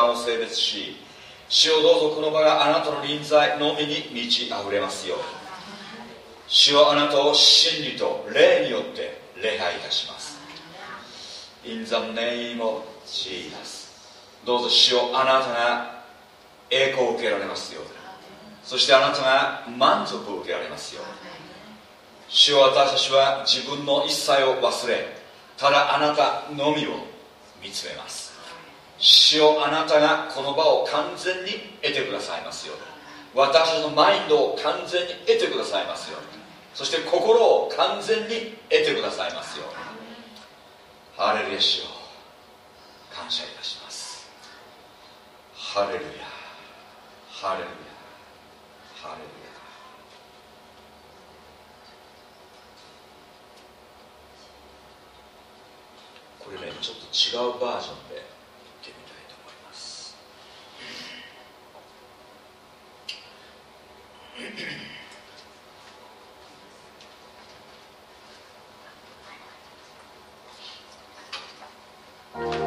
間を性別し主をどうぞこの場があなたの臨在のみに満ち溢れますように。主はあなたを真理と霊によって礼拝いたします。In the name of Jesus. どうぞ主をあなたが栄光を受けられますように。そしてあなたが満足を受けられますように。主を私たちは自分の一切を忘れただあなたのみを見つめます。主をあなたがこの場を完全に得てくださいますように。私のマインドを完全に得てくださいますように。そして心を完全に得てくださいますように。ハレルヤ主を感謝いたします。ハレルヤ。ハレルヤ。ハレルヤ。これねちょっと違うバージョンで。Thank you.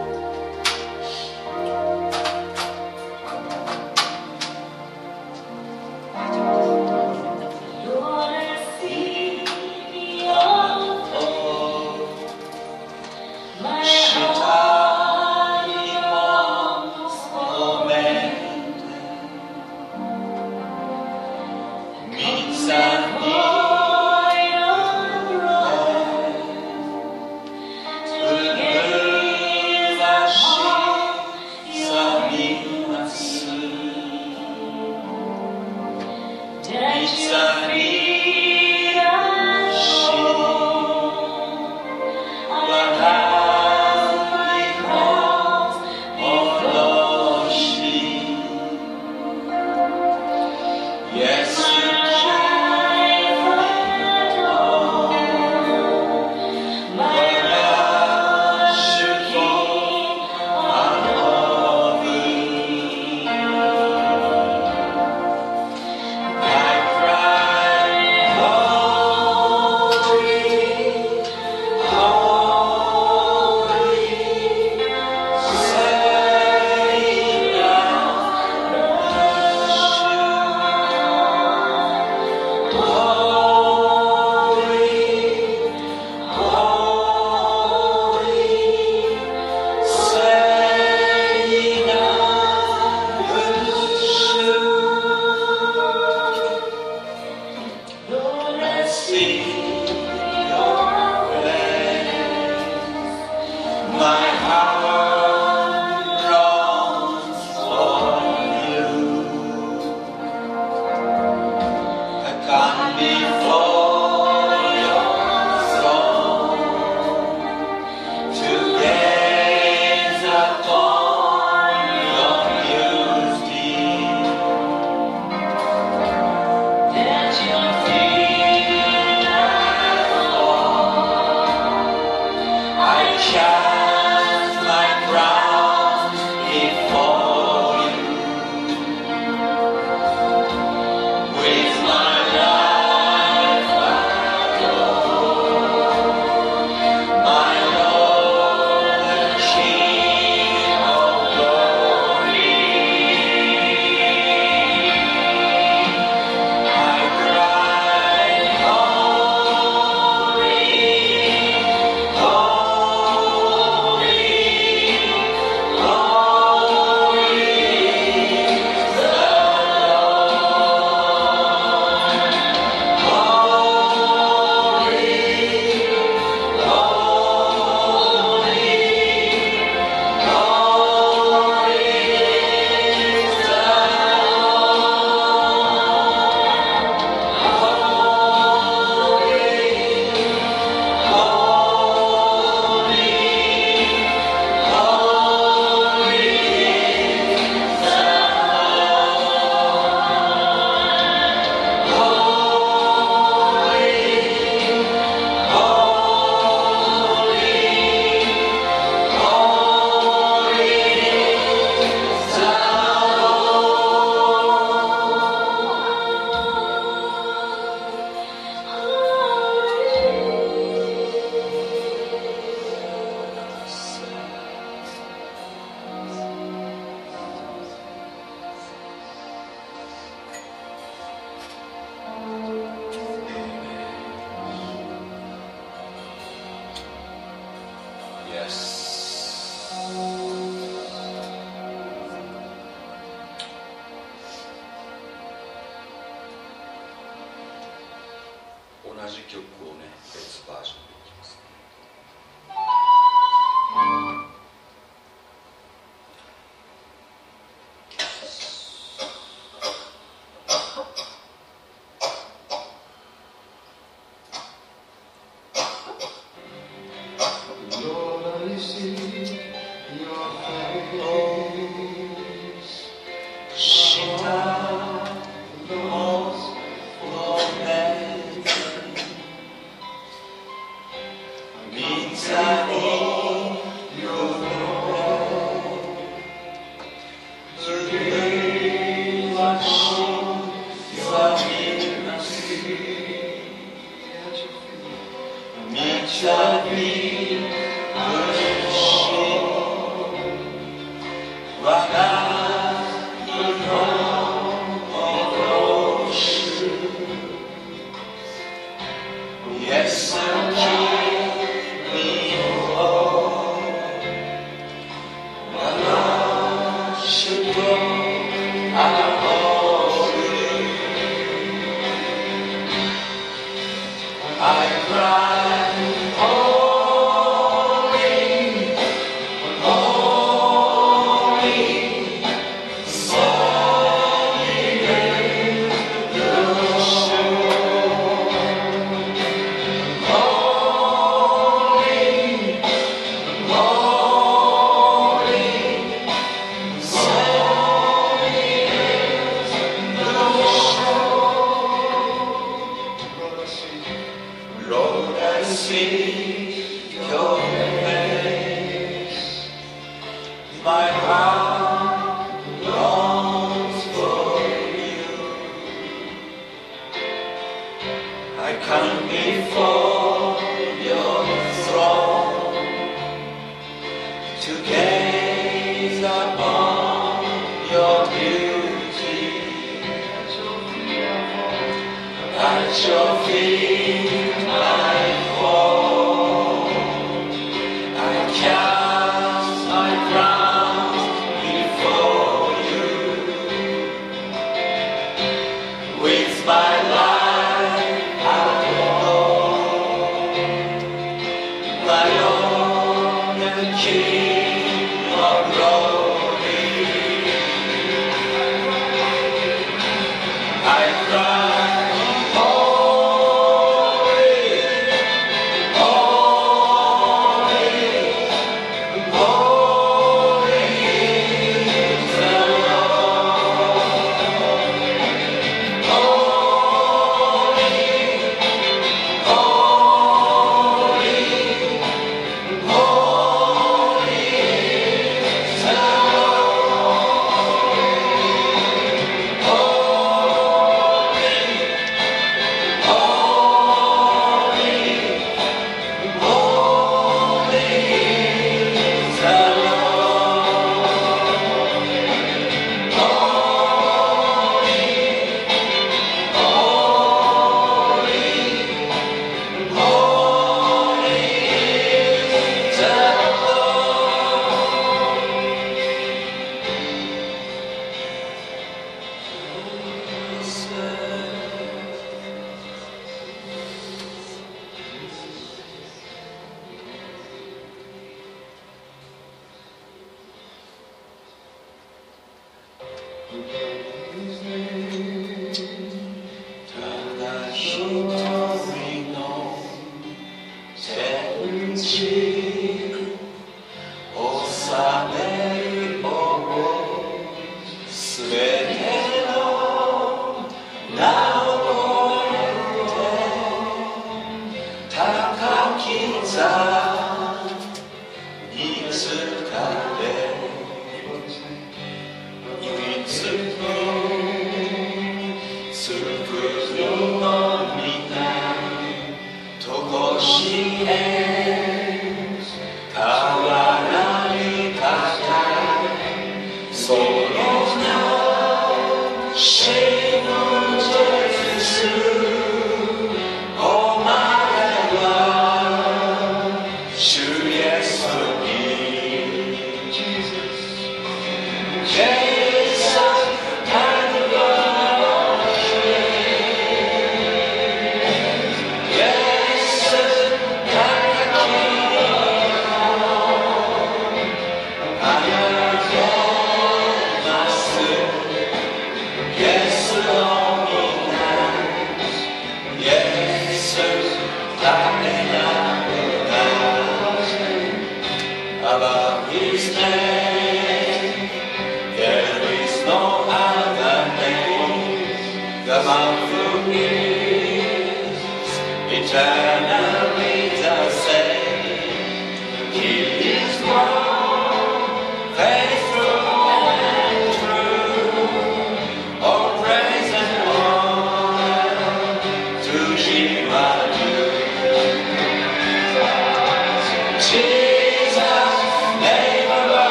す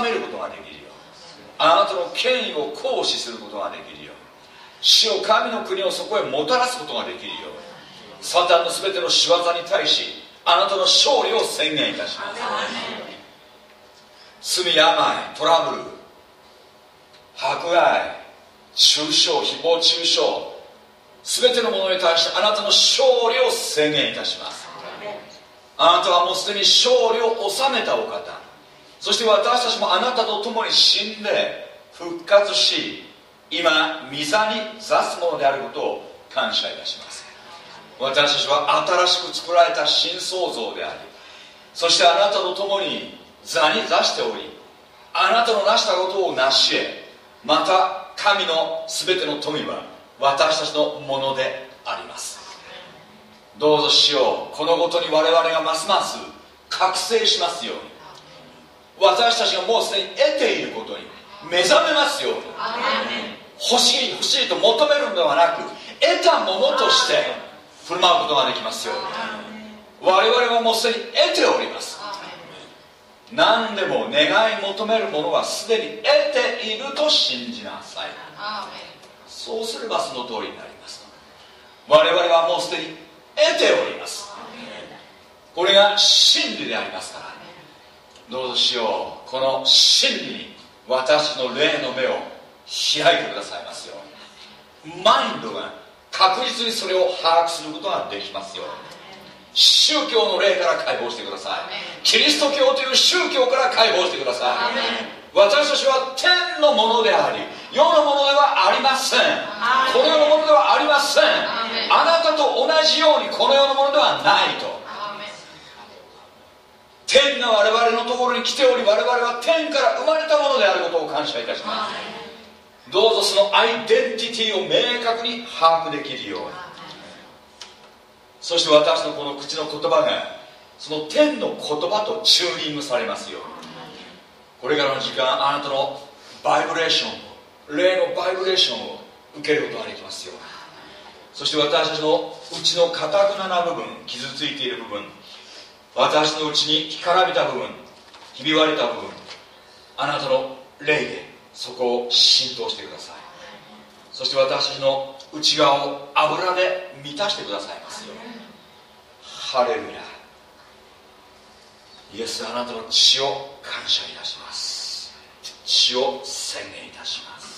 めることができるよあなたの権威を行使することができるよ死を神の国をそこへもたらすことができるよサタンの全ての仕業に対しあなたの勝利を宣言いたします。罪病トラブル迫害中傷誹謗中傷全てのものに対してあなたの勝利を宣言いたします。あなたはもうすでに勝利を収めたお方。そして私たちもあなたと共に死んで復活し今御座に座すものであることを感謝いたします。私たちは新しく作られた新創造でありそしてあなたと共に座に座しておりあなたの成したことを成し得また神の全ての富は私たちのものであります。どうぞしようこのことに我々がますます覚醒しますように。私たちがもうすでに得ていることに目覚めますよ欲しい欲しいと求めるのではなく得たものとして振る舞うことができますように。我々はもうすでに得ております。何でも願い求めるものはすでに得ていると信じなさい。そうすればその通りになります。我々はもうすでに得ております。これが真理でありますから。どうぞしよう。この真理に私の霊の目を開いてくださいますよマインドが確実にそれを把握することができますよ宗教の霊から解放してください。キリスト教という宗教から解放してください。私たちは天のものであり世のものではありません。この世のものではありません。あなたと同じようにこの世のものではないと天が我々のところに来ており我々は天から生まれたものであることを感謝いたします。どうぞそのアイデンティティを明確に把握できるようにそして私のこの口の言葉がその天の言葉とチューニングされますよこれからの時間あなたのバイブレーションを霊のバイブレーションを受けることができますよ。そして私たちのうちのかたくなな部分傷ついている部分私のうちに干からびた部分ひび割れた部分あなたの霊でそこを浸透してください。そして私の内側を油で満たしてくださいますよハレルヤ。イエスあなたの血を感謝いたします。血を宣言いたします。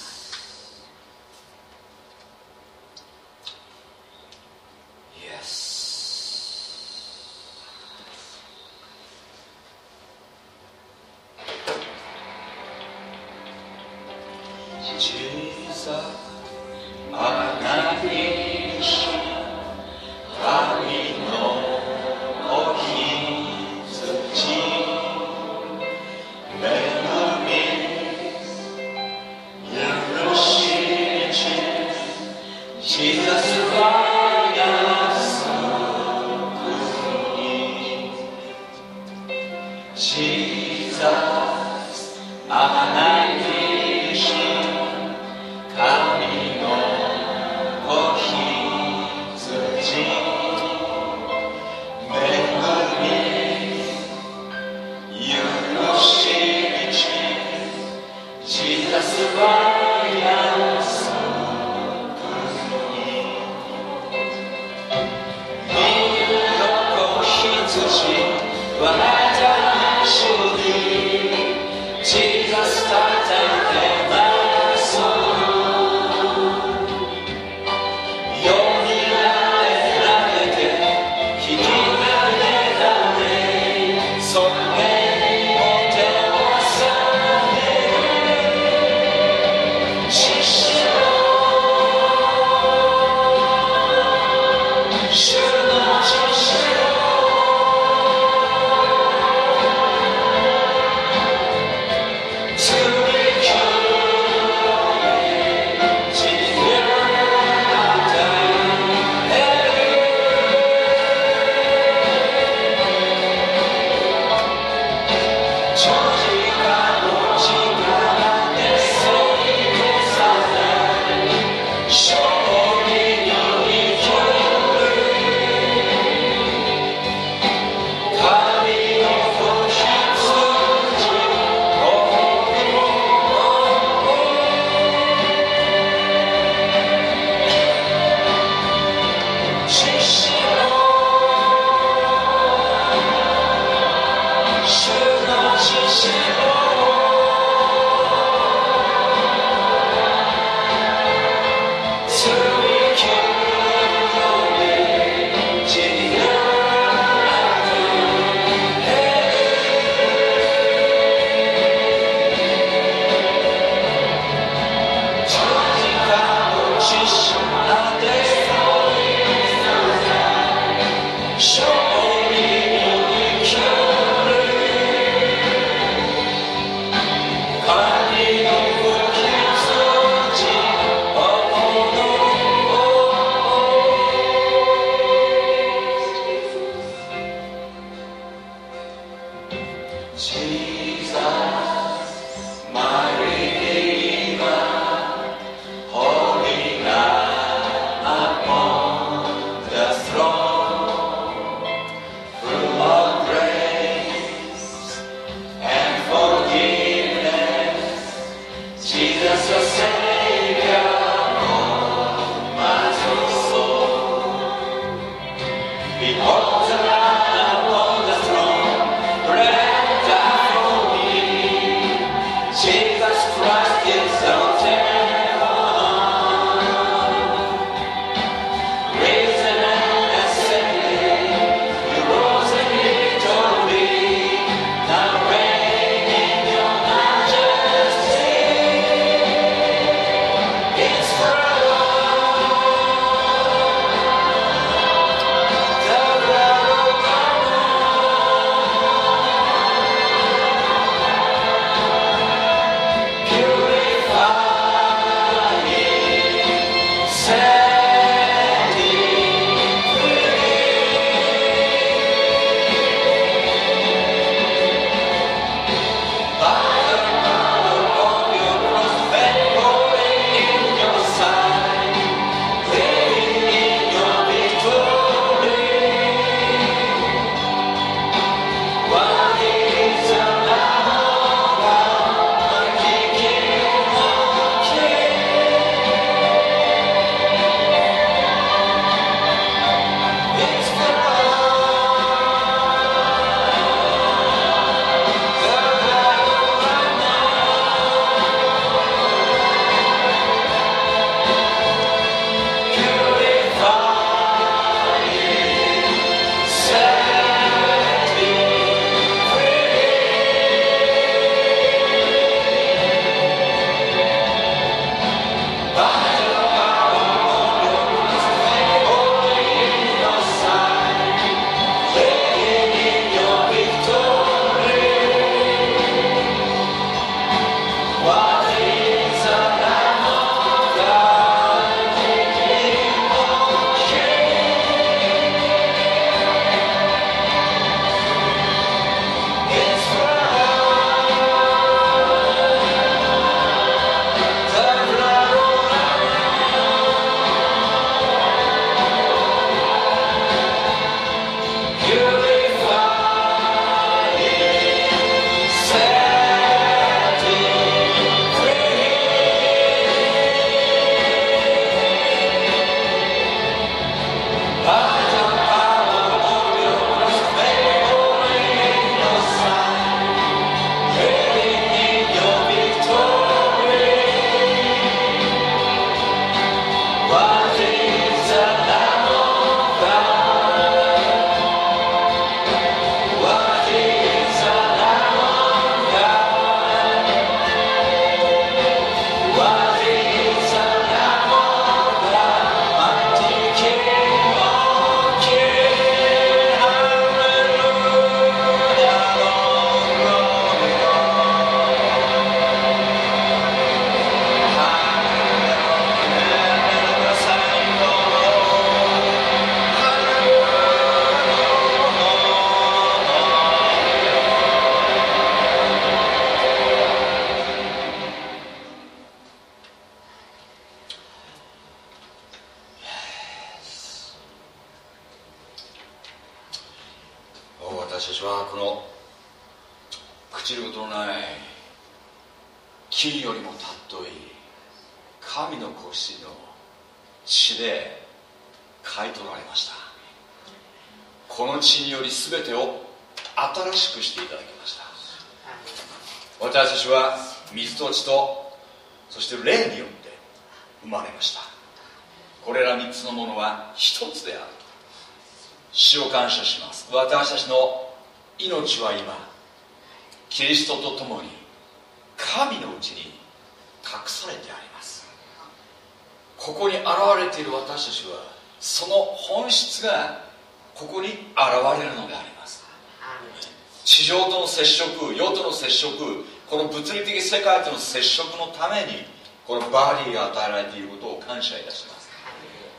世界との接触のためにこのバディが与えられていることを感謝いたします。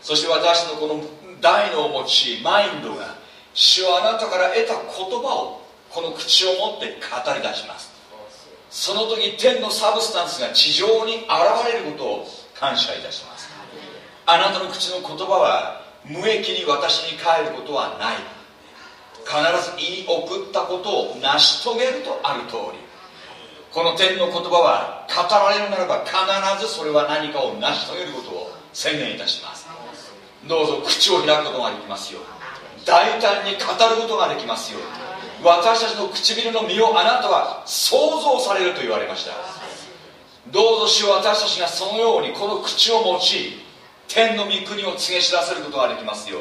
そして私のこの大の持ちマインドが主はあなたから得た言葉をこの口を持って語り出します。その時天のサブスタンスが地上に現れることを感謝いたします。あなたの口の言葉は無益に私に返ることはない。必ず言い送ったことを成し遂げるとある通り。この天の言葉は語られるならば必ずそれは何かを成し遂げることを宣言いたします。どうぞ口を開くことができますよ大胆に語ることができますよ私たちの唇の身をあなたは想像されると言われました。どうぞ主は私たちがそのようにこの口を用い天の御国を告げ知らせることができますよ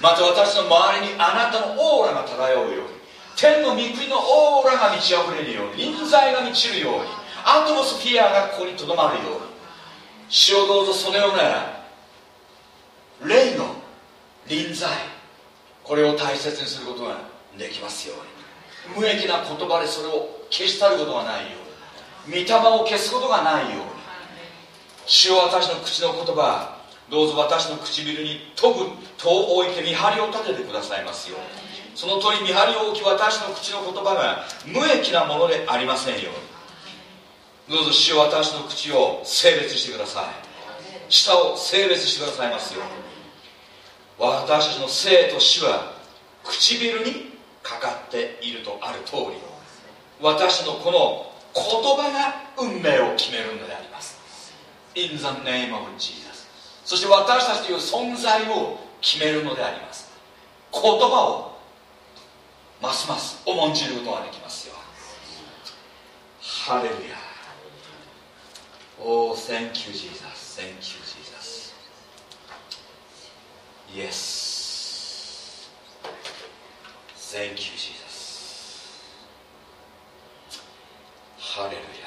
また私の周りにあなたのオーラが漂うように。天の御国のオーラが満ち溢れるように臨在が満ちるようにアトモスフィアがここにとどまるように主をどうぞそのような霊の臨在これを大切にすることができますように。無益な言葉でそれを消し去ることがないように。御霊を消すことがないように。主を私の口の言葉どうぞ私の唇に飛ぶ戸を置いて見張りを立ててくださいますように。その通り見張りを置き私の口の言葉が無益なものでありませんように。どうぞ主よ私の口を性別してください。舌を性別してくださいますよ私たちの生と死は唇にかかっているとある通り私のこの言葉が運命を決めるのであります。In the name of Jesus そして私たちという存在を決めるのであります。言葉をますます重んじることはできますよ。ハレルヤ。おお Thank you Jesus thank you Jesus yesセンキュージーザスハレルヤ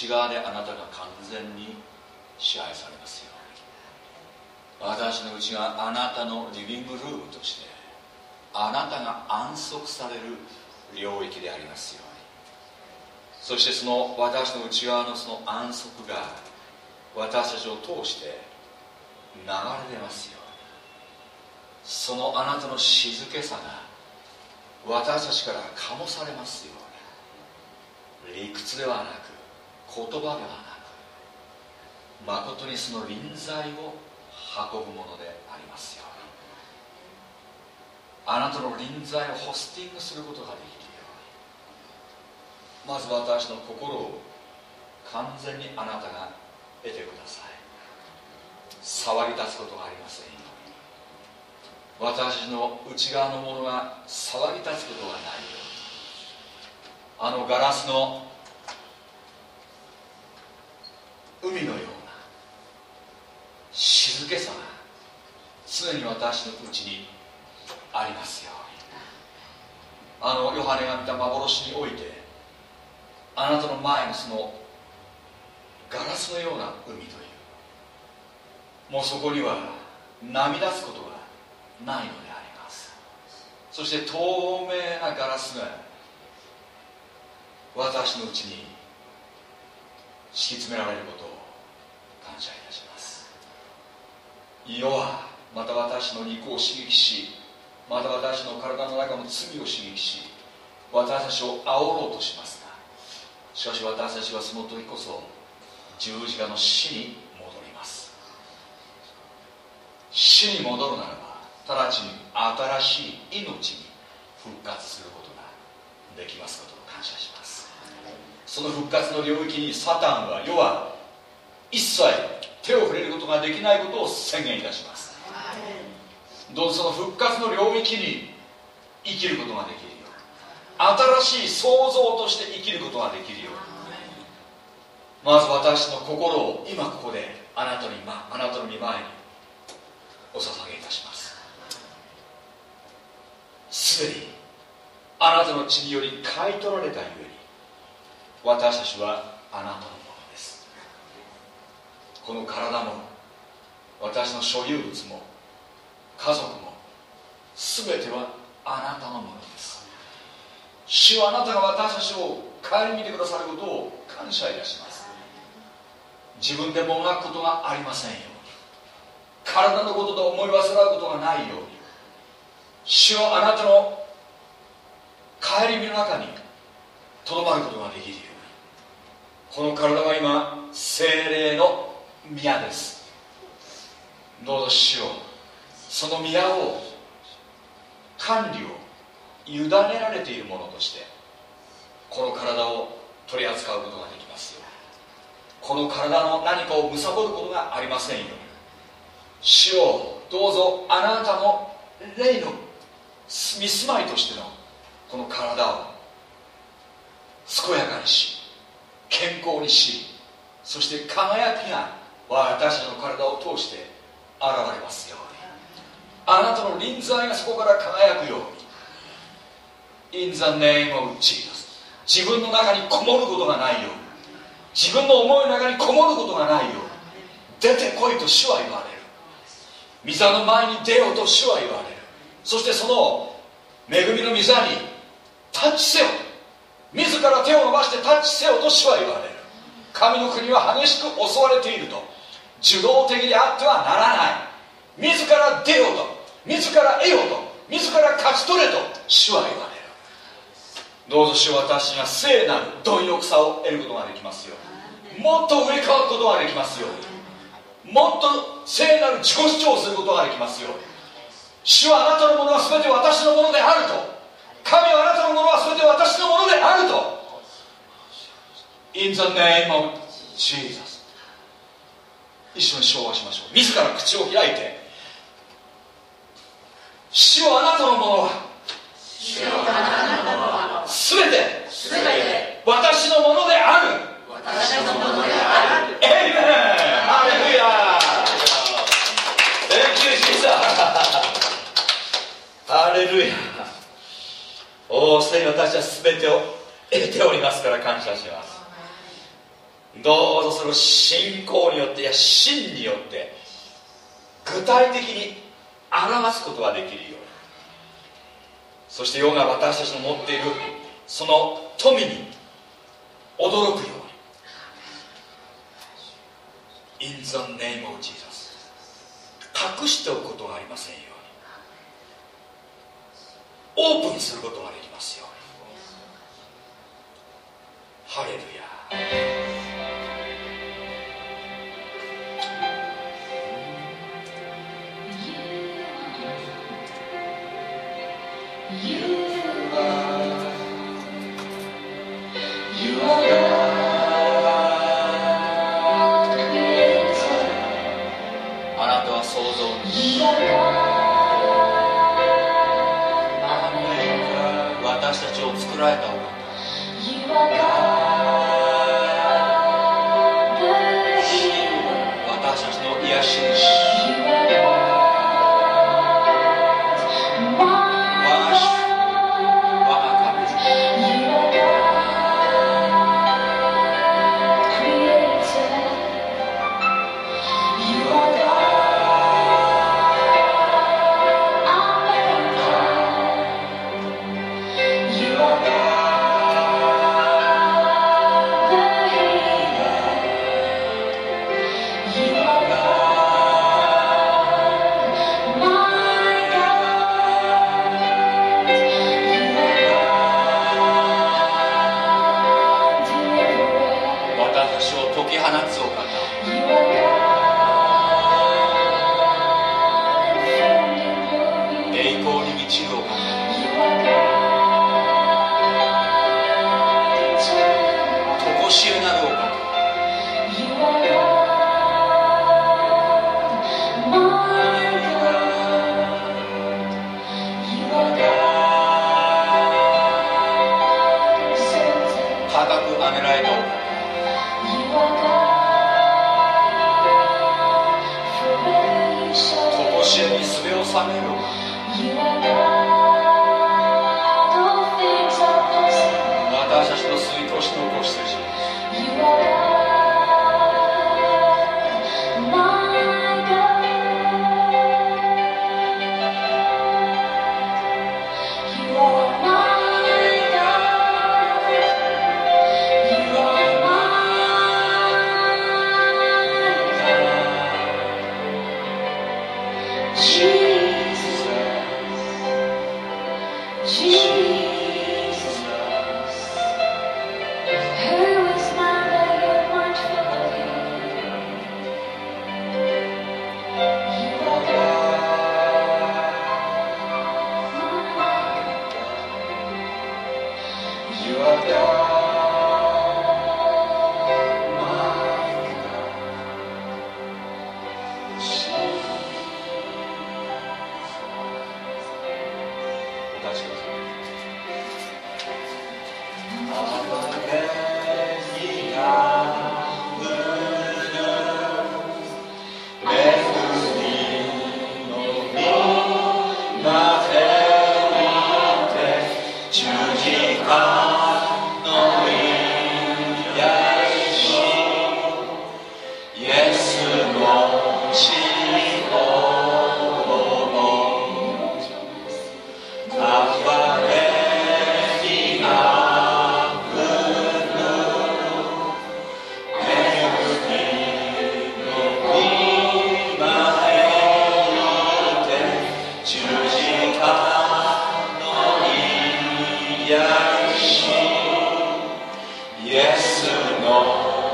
内側であなたが完全に支配されますよ私の内側あなたのリビングルームとしてあなたが安息される領域でありますように。そしてその私の内側のその安息が私たちを通して流れ出ますように。そのあなたの静けさが私たちから醸されますように。理屈ではなく言葉ではなく誠にその臨在を運ぶものでありますように。あなたの臨在をホスティングすることができるように。まず私の心を完全にあなたが得てください。触り立つことがありませんよ私の内側のものが触り立つことがないように。あのガラスのような静けさが常に私のうちにありますよあのヨハネが見た幻においてあなたの前のそのガラスのような海というもうそこには波立つことがないのであります。そして透明なガラスが私のうちに敷き詰められることを感謝いたします。世はまた私の肉を刺激しまた私の体の中の罪を刺激し私たちを煽ろうとしますがしかし私たちはその時こそ十字架の死に死に戻るならば直ちに新しい命に復活することができますことを感謝します。その復活の領域にサタンは世は一切手を触れることができないことを宣言いたします。どうぞその復活の領域に生きることができるよう。新しい創造として生きることができるよう。まず私の心を今ここであなたに、ま、あなたの御前にお捧げいたします。すでにあなたの血により買い取られたゆえに私たちはあなたのものです。この体も私の所有物も家族も全てはあなたのものです。主はあなたが私たちを顧みてくださることを感謝いたします。自分でもがくことがありませんよ。体のことと思い煩うことがないように。主をあなたの帰り身の中にとどまることができるように。この体は今精霊の宮です。どうぞ主をその宮を管理を委ねられているものとしてこの体を取り扱うことができますよこの体の何かを貪ることがありませんよ主をどうぞあなたの霊の見住まいとしてのこの体を健やかにし健康にしそして輝きが私の体を通して現れますように。あなたの臨在がそこから輝くように。In the name of Jesus 自分の中にこもることがないように。自分の思いの中にこもることがないように。出てこいと主は言われる。御座の前に出ようと主は言われる。そしてその恵みの御座にタッチせよ。自ら手を伸ばしてタッチせよと主は言われる。神の国は激しく襲われていると。受動的であってはならない。自ら出ようと。自ら得ようと。自ら勝ち取れと。主は言われる。どうぞ主は私が聖なる貪欲さを得ることができますよもっと上変わることができますように。もっと聖なる自己主張することができますよ主はあなたのものは全て私のものであると。神はあなたのものは全て私のものであると。In the name of Jesus. 一緒に唱和しましょう。自ら口を開いて。主はあなたのものは。主はあなたのものは全て。私のものである。私のものである。エイメンハレルヤおおすでに私は全てを得ておりますから感謝します。どうぞその信仰によっていや真によって具体的に表すことができるように。そして世が私たちの持っているその富に驚くように。In the name of Jesus. 隠しておくことがありませんように。オープンすることができますように。ハレルヤ。right now.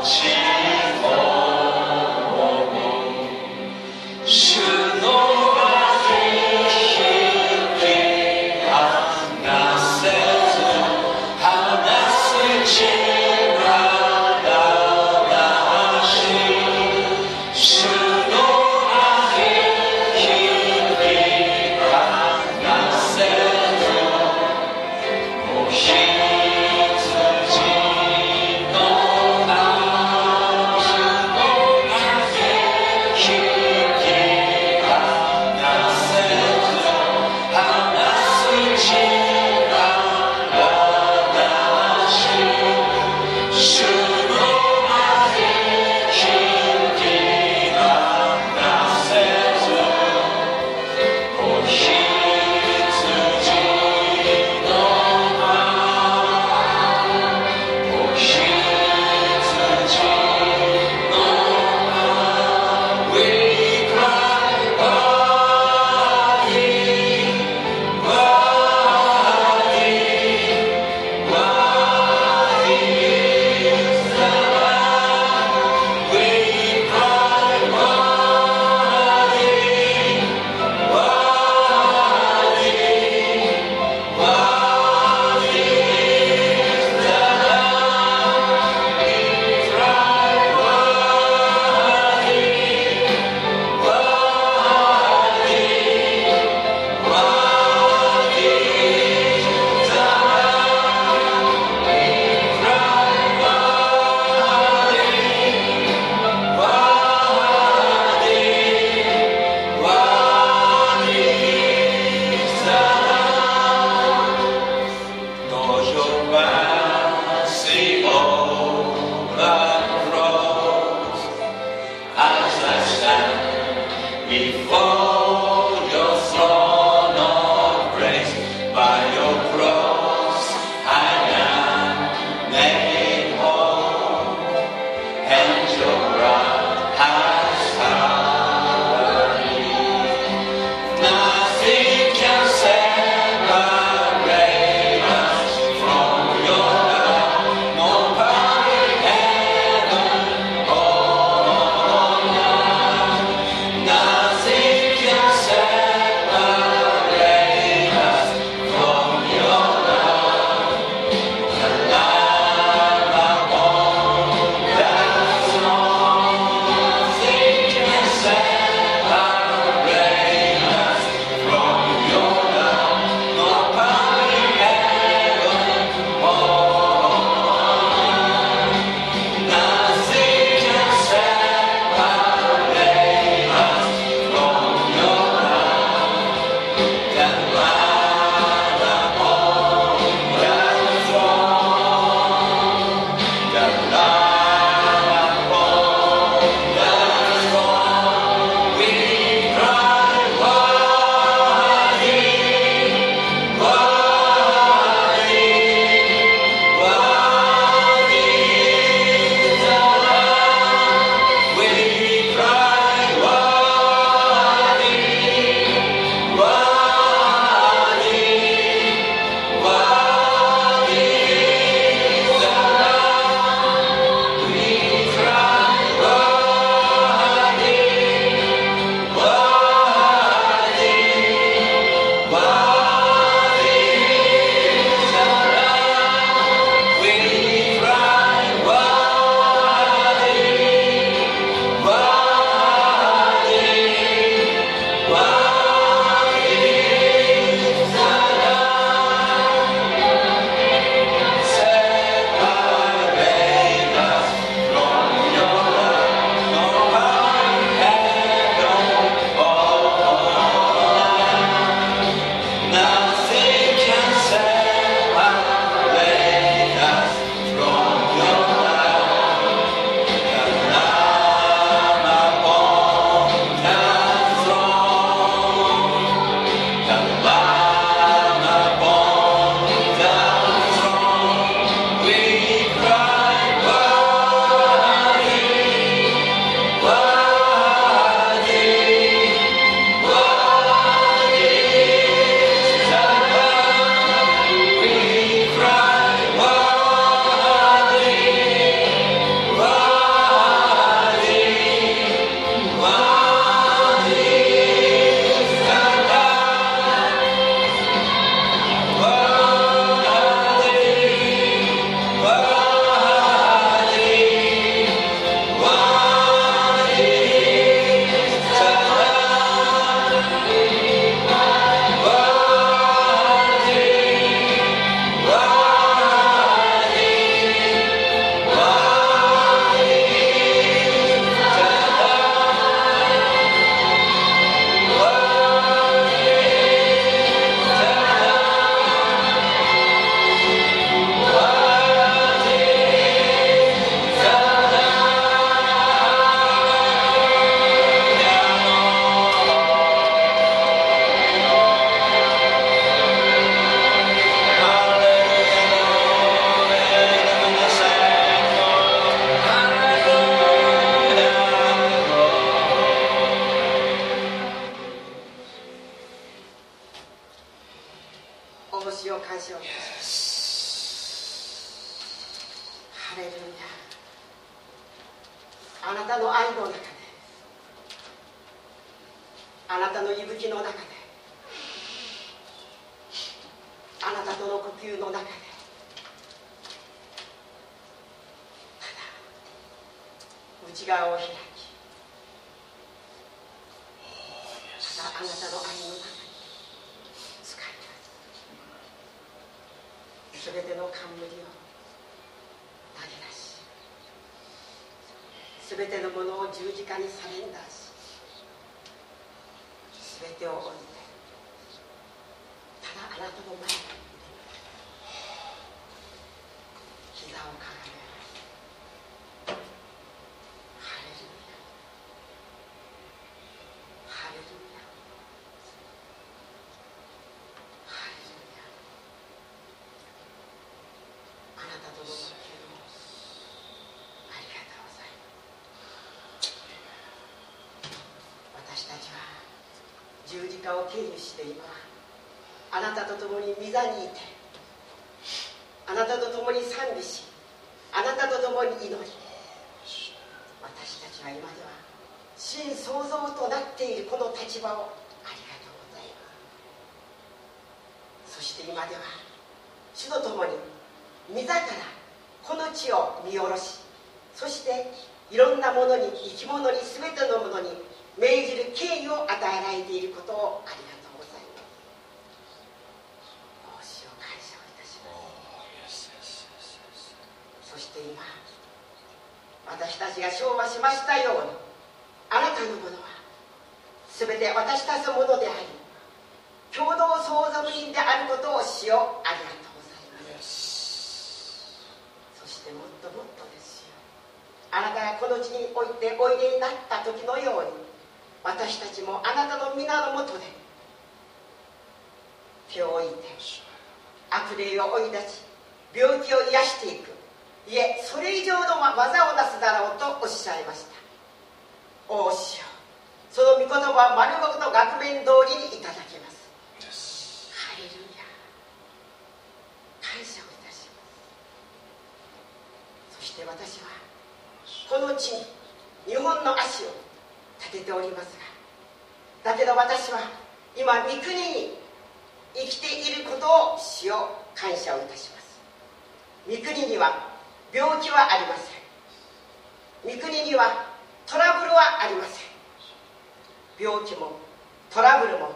心。を経由して今あなたと共に御座にいてあなたと共に賛美しあなたと共に祈り私たちは今では真創造となっているこの立場をありがとうございます。そして今では主と共に御座からこの地を見下ろしそしていろんなものに生き物に全てのものに命じる敬意を与えられていることをありがとうございます。主を感謝をいたしますそして今私たちが昭和しましたようにあなたのものは全て私たちのものであり共同相続人であることをしようありがとうございます。そしてもっともっとですよ。あなたがこの地においておいでになった時のように私たちもあなたの皆のもとで手を置いて悪霊を追い出し病気を癒していく。いえそれ以上の技をなすだろうとおっしゃいました。おおしよその御言葉は丸ごと額面通りにいただきます。感謝をいたします。そして私はこの地に日本の足を立てております。がだけど私は今御国に生きていることを主を感謝をいたします。御国には病気はありません。御国にはトラブルはありません。病気もトラブルも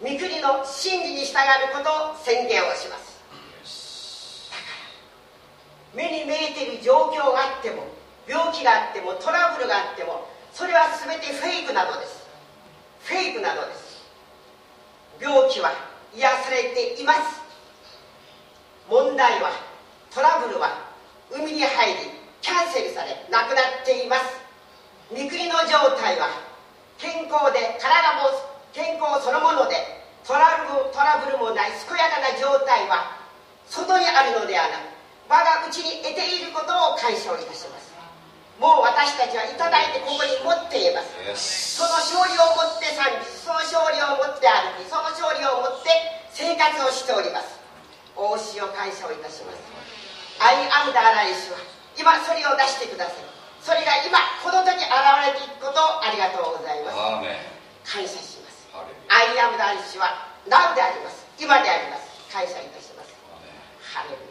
御国の真理に従うことを宣言をします。だから目に見えている状況があっても病気があってもトラブルがあってもそれは全てフェイクなのです。フェイクなのです。病気は癒されています。問題はトラブルは海に入りキャンセルされなくなっています。御国の状態は健康で体も健康そのものでトラブルトラブルもない健やかな状態は外にあるのではなく我が内に得ていることを感謝をいたします。もう私たちはいただいてここに持っています。その勝利を持って賛美その勝利を持って歩きその勝利を持って生活をしております。大塩感謝をいたします。アイアムダーライスは今それを出してください。それが今この時現れていくことをありがとうございます。感謝します。アイアムダーライスは Now であります？今であります。感謝いたします。ハレル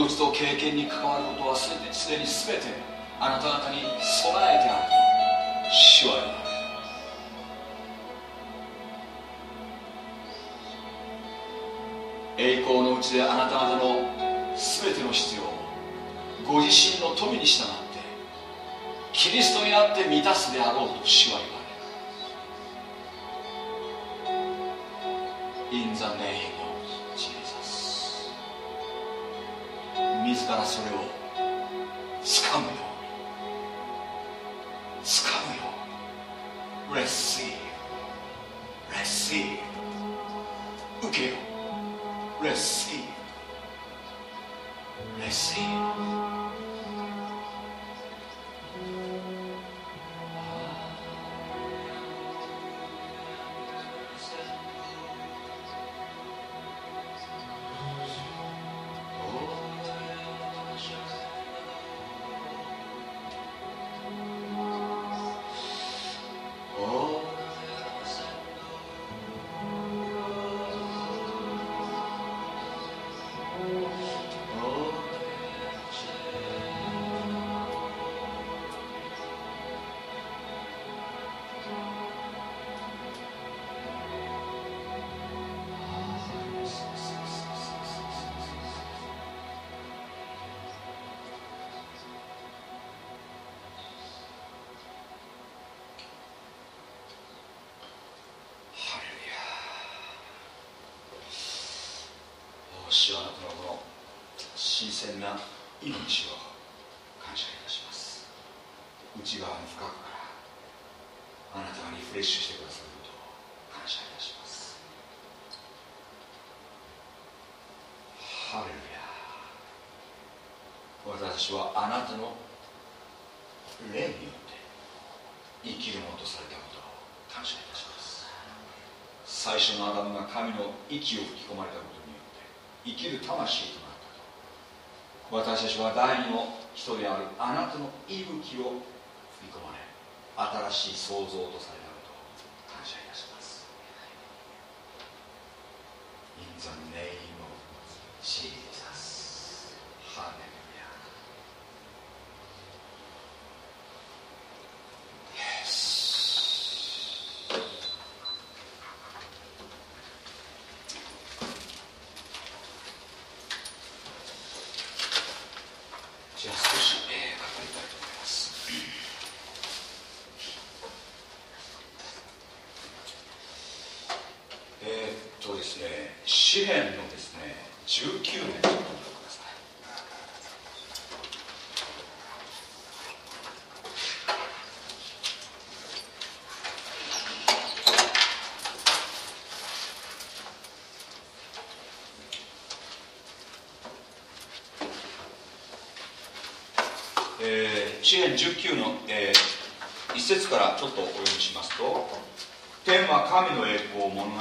命と経験に関わることはすでに全てあなた方に備えてある。と主は言われる。栄光のうちであなた方の全ての必要をご自身の富に従ってキリストにあって満たすであろうと主は言われる私はあなたの霊によって生きるものとされたことを感謝いたします。最初のアダムが神の息を吹き込まれたことによって生きる魂となったと。私たちは第二の人であるあなたの息吹を吹き込まれ新しい創造とされたことを感謝いたします In the name of Jesus. Hallelujah. Yes. じゃあ少し、えー、語りたいと思います。えーっとですね、詩篇のですね、19年ちょっと見てください。えー、詩篇19の、えー、一節からちょっとお読みしますと天は神の栄光を物語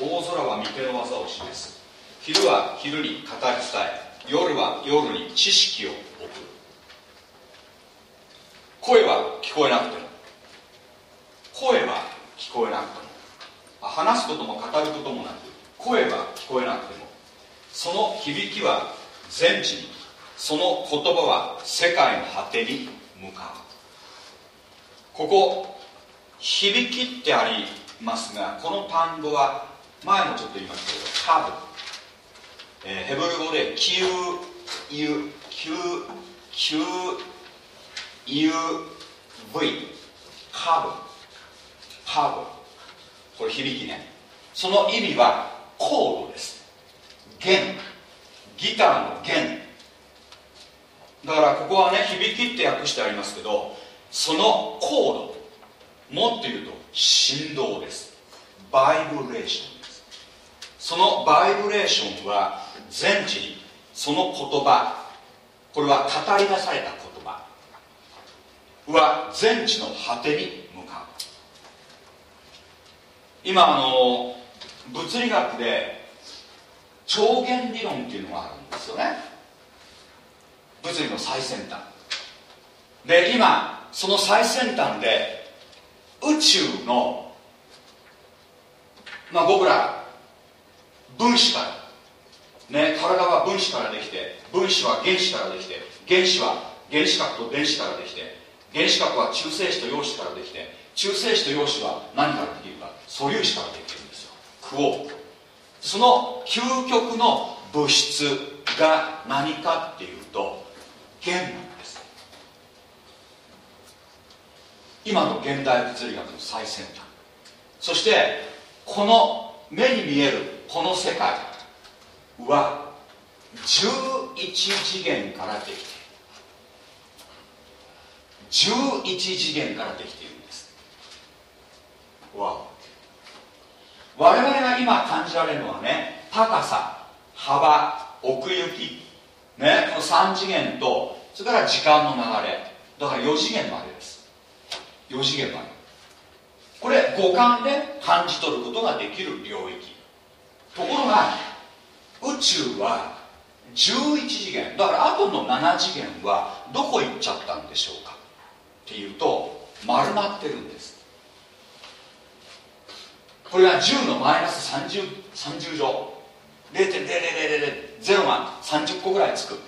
大空は御手の技を示す。昼は昼に語り伝え夜は夜に知識を送る声は聞こえなくても声は聞こえなくてもあ話すことも語ることもなく声は聞こえなくてもその響きは全地にその言葉は世界の果てに向かう。ここ響きってありますがこの単語は前もちょっと言いましたけどカブ、えーヘブル語でキューユキューキューユー V カブ。カブ。これ響きね。その意味はコードです。弦。ギターの弦。だからここはね響きって訳してありますけどそのコードもっと言うと振動です。バイブレーションです。そのバイブレーションは全地にその言葉これは語り出された言葉は全地の果てに向かう。今あの物理学で超弦理論っていうのがあるんですよね。物理の最先端。で今その最先端で宇宙のまあ僕ら分子からね体は分子からできて分子は原子からできて原子は原子核と電子からできて原子核は中性子と陽子からできて中性子と陽子は何からできるか素粒子からできるんですよ。クオークその究極の物質が何かっていうと弦なんです。今の現代物理学の最先端。そしてこの目に見えるこの世界は11次元からできている。11次元からできているんです。わ我々が今感じられるのはね高さ幅奥行きねこの3次元とそれから時間の流れ。だから4次元までです。4次元までこれ五感で感じ取ることができる領域。ところが宇宙は11次元。だからあとの7次元はどこ行っちゃったんでしょうか。っていうと丸まってるんです。これが10のマイナス 30, 30乗。0.0000が30個ぐらいつく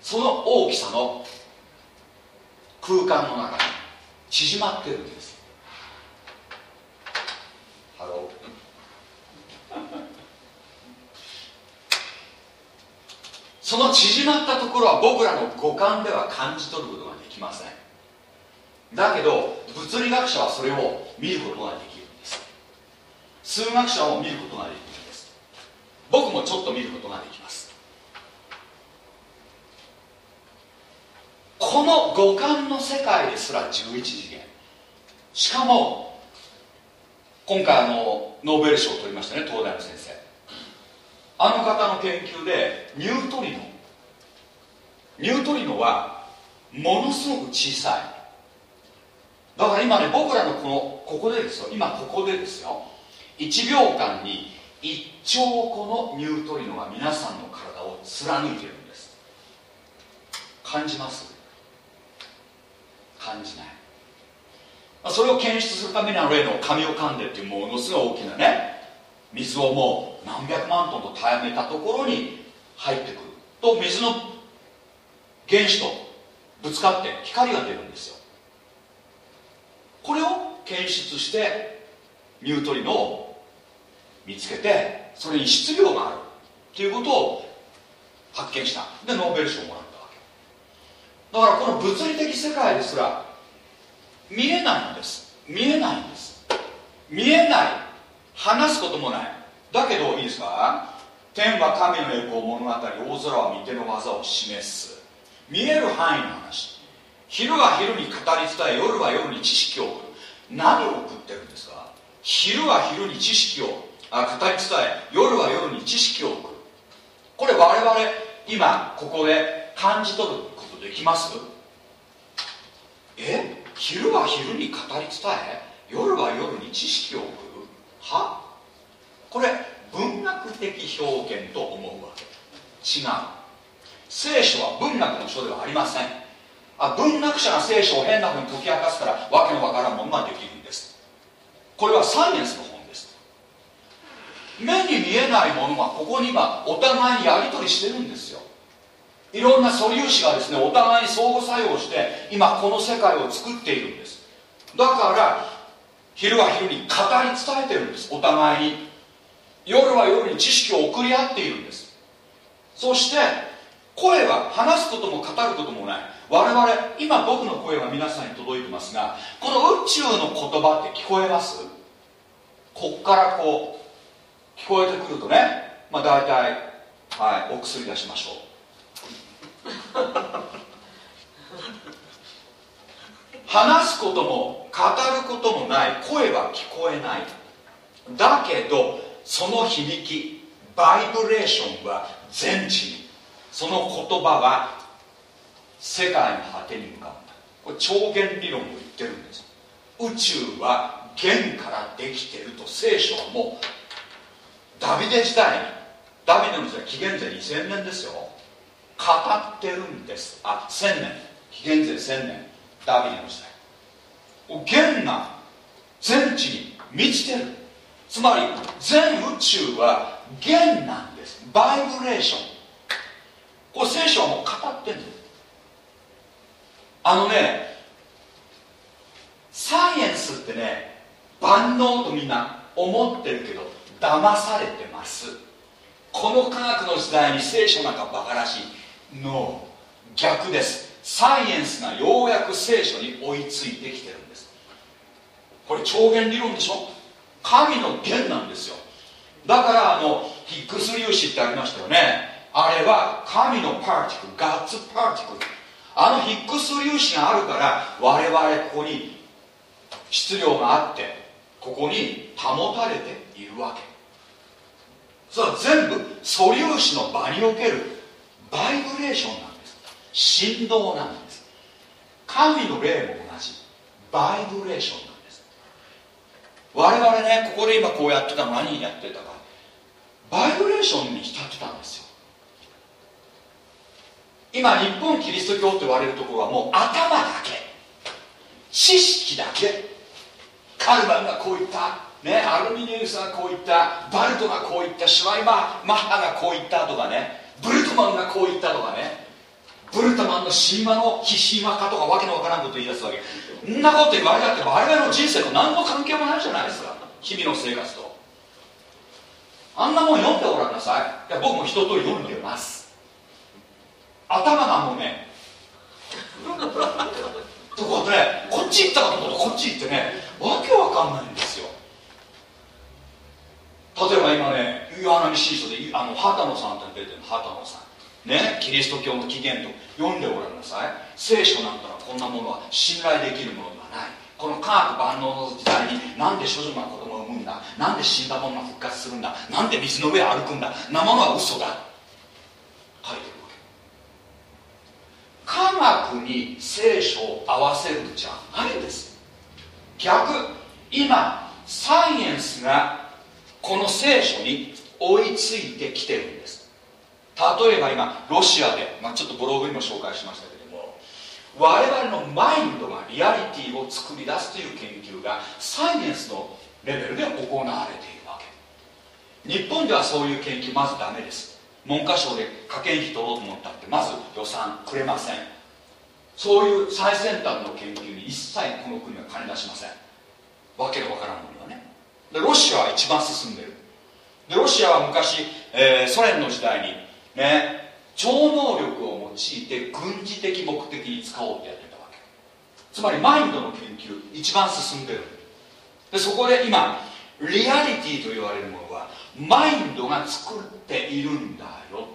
その大きさの空間の中に縮まってるんです。ハローその縮まったところは僕らの五感では感じ取ることができません。だけど物理学者はそれを見ることができるんです。数学者も見ることができるんです。僕もちょっと見ることができますこの五感の世界ですら11次元。しかも今回あのノーベル賞を取りましたね東大の先生。あの方の研究でニュートリノ。ニュートリノはものすごく小さい。だから今ね僕らのこのここでですよ。今ここでですよ。1秒間に1兆個のニュートリノが皆さんの体を貫いてるんです。感じます？感じない。それを検出するためには例の紙を噛んでっていうものすごい大きなね水をもう何百万トンとためたところに入ってくると水の原子とぶつかって光が出るんですよ。これを検出してニュートリノを見つけてそれに質量があるっていうことを発見した。でノーベル賞をもらだからこの物理的世界ですら見えないんです。見えないんです。見えない。話すこともない。だけどいいですか？天は神の栄光物語大空は御手の技を示す。見える範囲の話。昼は昼に語り伝え夜は夜に知識を送る。何を送ってるんですか？昼は昼に知識をあ語り伝え夜は夜に知識を送る。これ我々今ここで感じ取るできます？え？昼は昼に語り伝え？夜は夜に知識を送る？は？これ文学的表現と思うわけ。違う。聖書は文学の書ではありません。あ文学者が聖書を変なふうに解き明かすからわけのわからんものができるんです。これはサイエンスの本です。目に見えないものがここに今お互いにやり取りしてるんですよ。いろんな素粒子がですねお互いに相互作用して今この世界を作っているんです。だから昼は昼に語り伝えてるんです。お互いに。夜は夜に知識を送り合っているんです。そして声は話すことも語ることもない。我々今僕の声は皆さんに届いてますがこの宇宙の言葉って聞こえます？こっからこう聞こえてくるとね。まあ大体はいお薬出しましょう。話すことも語ることもない。声は聞こえない。だけどその響きバイブレーションは全地に。その言葉は世界の果てに向かった。これ超弦理論を言ってるんです。宇宙は弦からできてると聖書はもうダビデ時代にダビデの時代紀元前2000年ですよ。ってるんです。あ千年。紀元前千年。ダビデの時代。弦が全地に満ちてる。つまり全宇宙は弦なんです。バイブレーション。これ聖書も語ってるんです。あのねサイエンスってね万能とみんな思ってるけど騙されてます。この科学の時代に聖書なんかバカらしい。の逆です。サイエンスがようやく聖書に追いついてきてるんです。これ超弦理論でしょ？神の弦なんですよ。だからあのヒッグス粒子ってありましたよね。あれは神のパーティクルガッツパーティクル。あのヒッグス粒子があるから我々ここに質量があってここに保たれているわけ。それは全部素粒子の場におけるバイブレーションなんです。振動なんです。神の霊も同じ。バイブレーションなんです。我々ねここで今こうやってた何やってたか。バイブレーションに浸ってたんですよ。今日本キリスト教と言われるところはもう頭だけ。知識だけ。カルバンがこう言った。ね、アルミニウスがこう言った。バルトがこう言った。シュワイママッハがこう言ったとかね。ブルトマンがこう言ったとかねブルトマンの神話の非神話化とかわけのわからんこと言い出すわけ。そんなこと言われたって我々の人生と何の関係もないじゃないですか。日々の生活と。あんなもん読んでおらんなさい。いや僕も一通り読んでます。頭がもうね とこうねこっち行ったかと思うとこっち行ってねわけわかんないんですよ。例えば今ね岩波新書であの畑野さんって出てる畑野さん。ねキリスト教の起源と。読んでおられなさい。聖書なんかはこんなものは信頼できるものではない。この科学万能の時代になんで処女が子供を産むんだ。なんで死んだものが復活するんだ。なんで水の上歩くんだ。なものは嘘だ。書いてるわけ。科学に聖書を合わせるんじゃないんです。逆。今サイエンスがこの聖書に追いついてきてるんです。例えば今ロシアで、まあ、ちょっとブログにも紹介しましたけども我々のマインドがリアリティを作り出すという研究がサイエンスのレベルで行われているわけ。日本ではそういう研究まずダメです。文科省で科研費取ろうと思ったってまず予算くれません。そういう最先端の研究に一切この国は金出しません。わけのわからんのにはね。でロシアは一番進んでる。でロシアは昔、えー、ソ連の時代にね超能力を用いて軍事的目的に使おうってやってたわけ。つまりマインドの研究一番進んでる。でそこで今リアリティと言われるものはマインドが作っているんだよ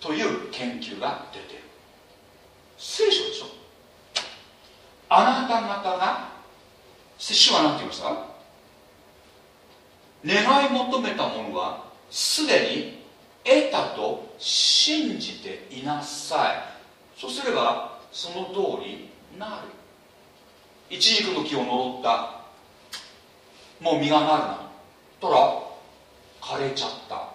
という研究が出てる。聖書でしょ。あなた方が主は何て言いました？願い求めたものはすでに得たと信じていなさい。そうすればその通りなる。イチジクの木を呪った。もう実がなるな。とら枯れちゃった。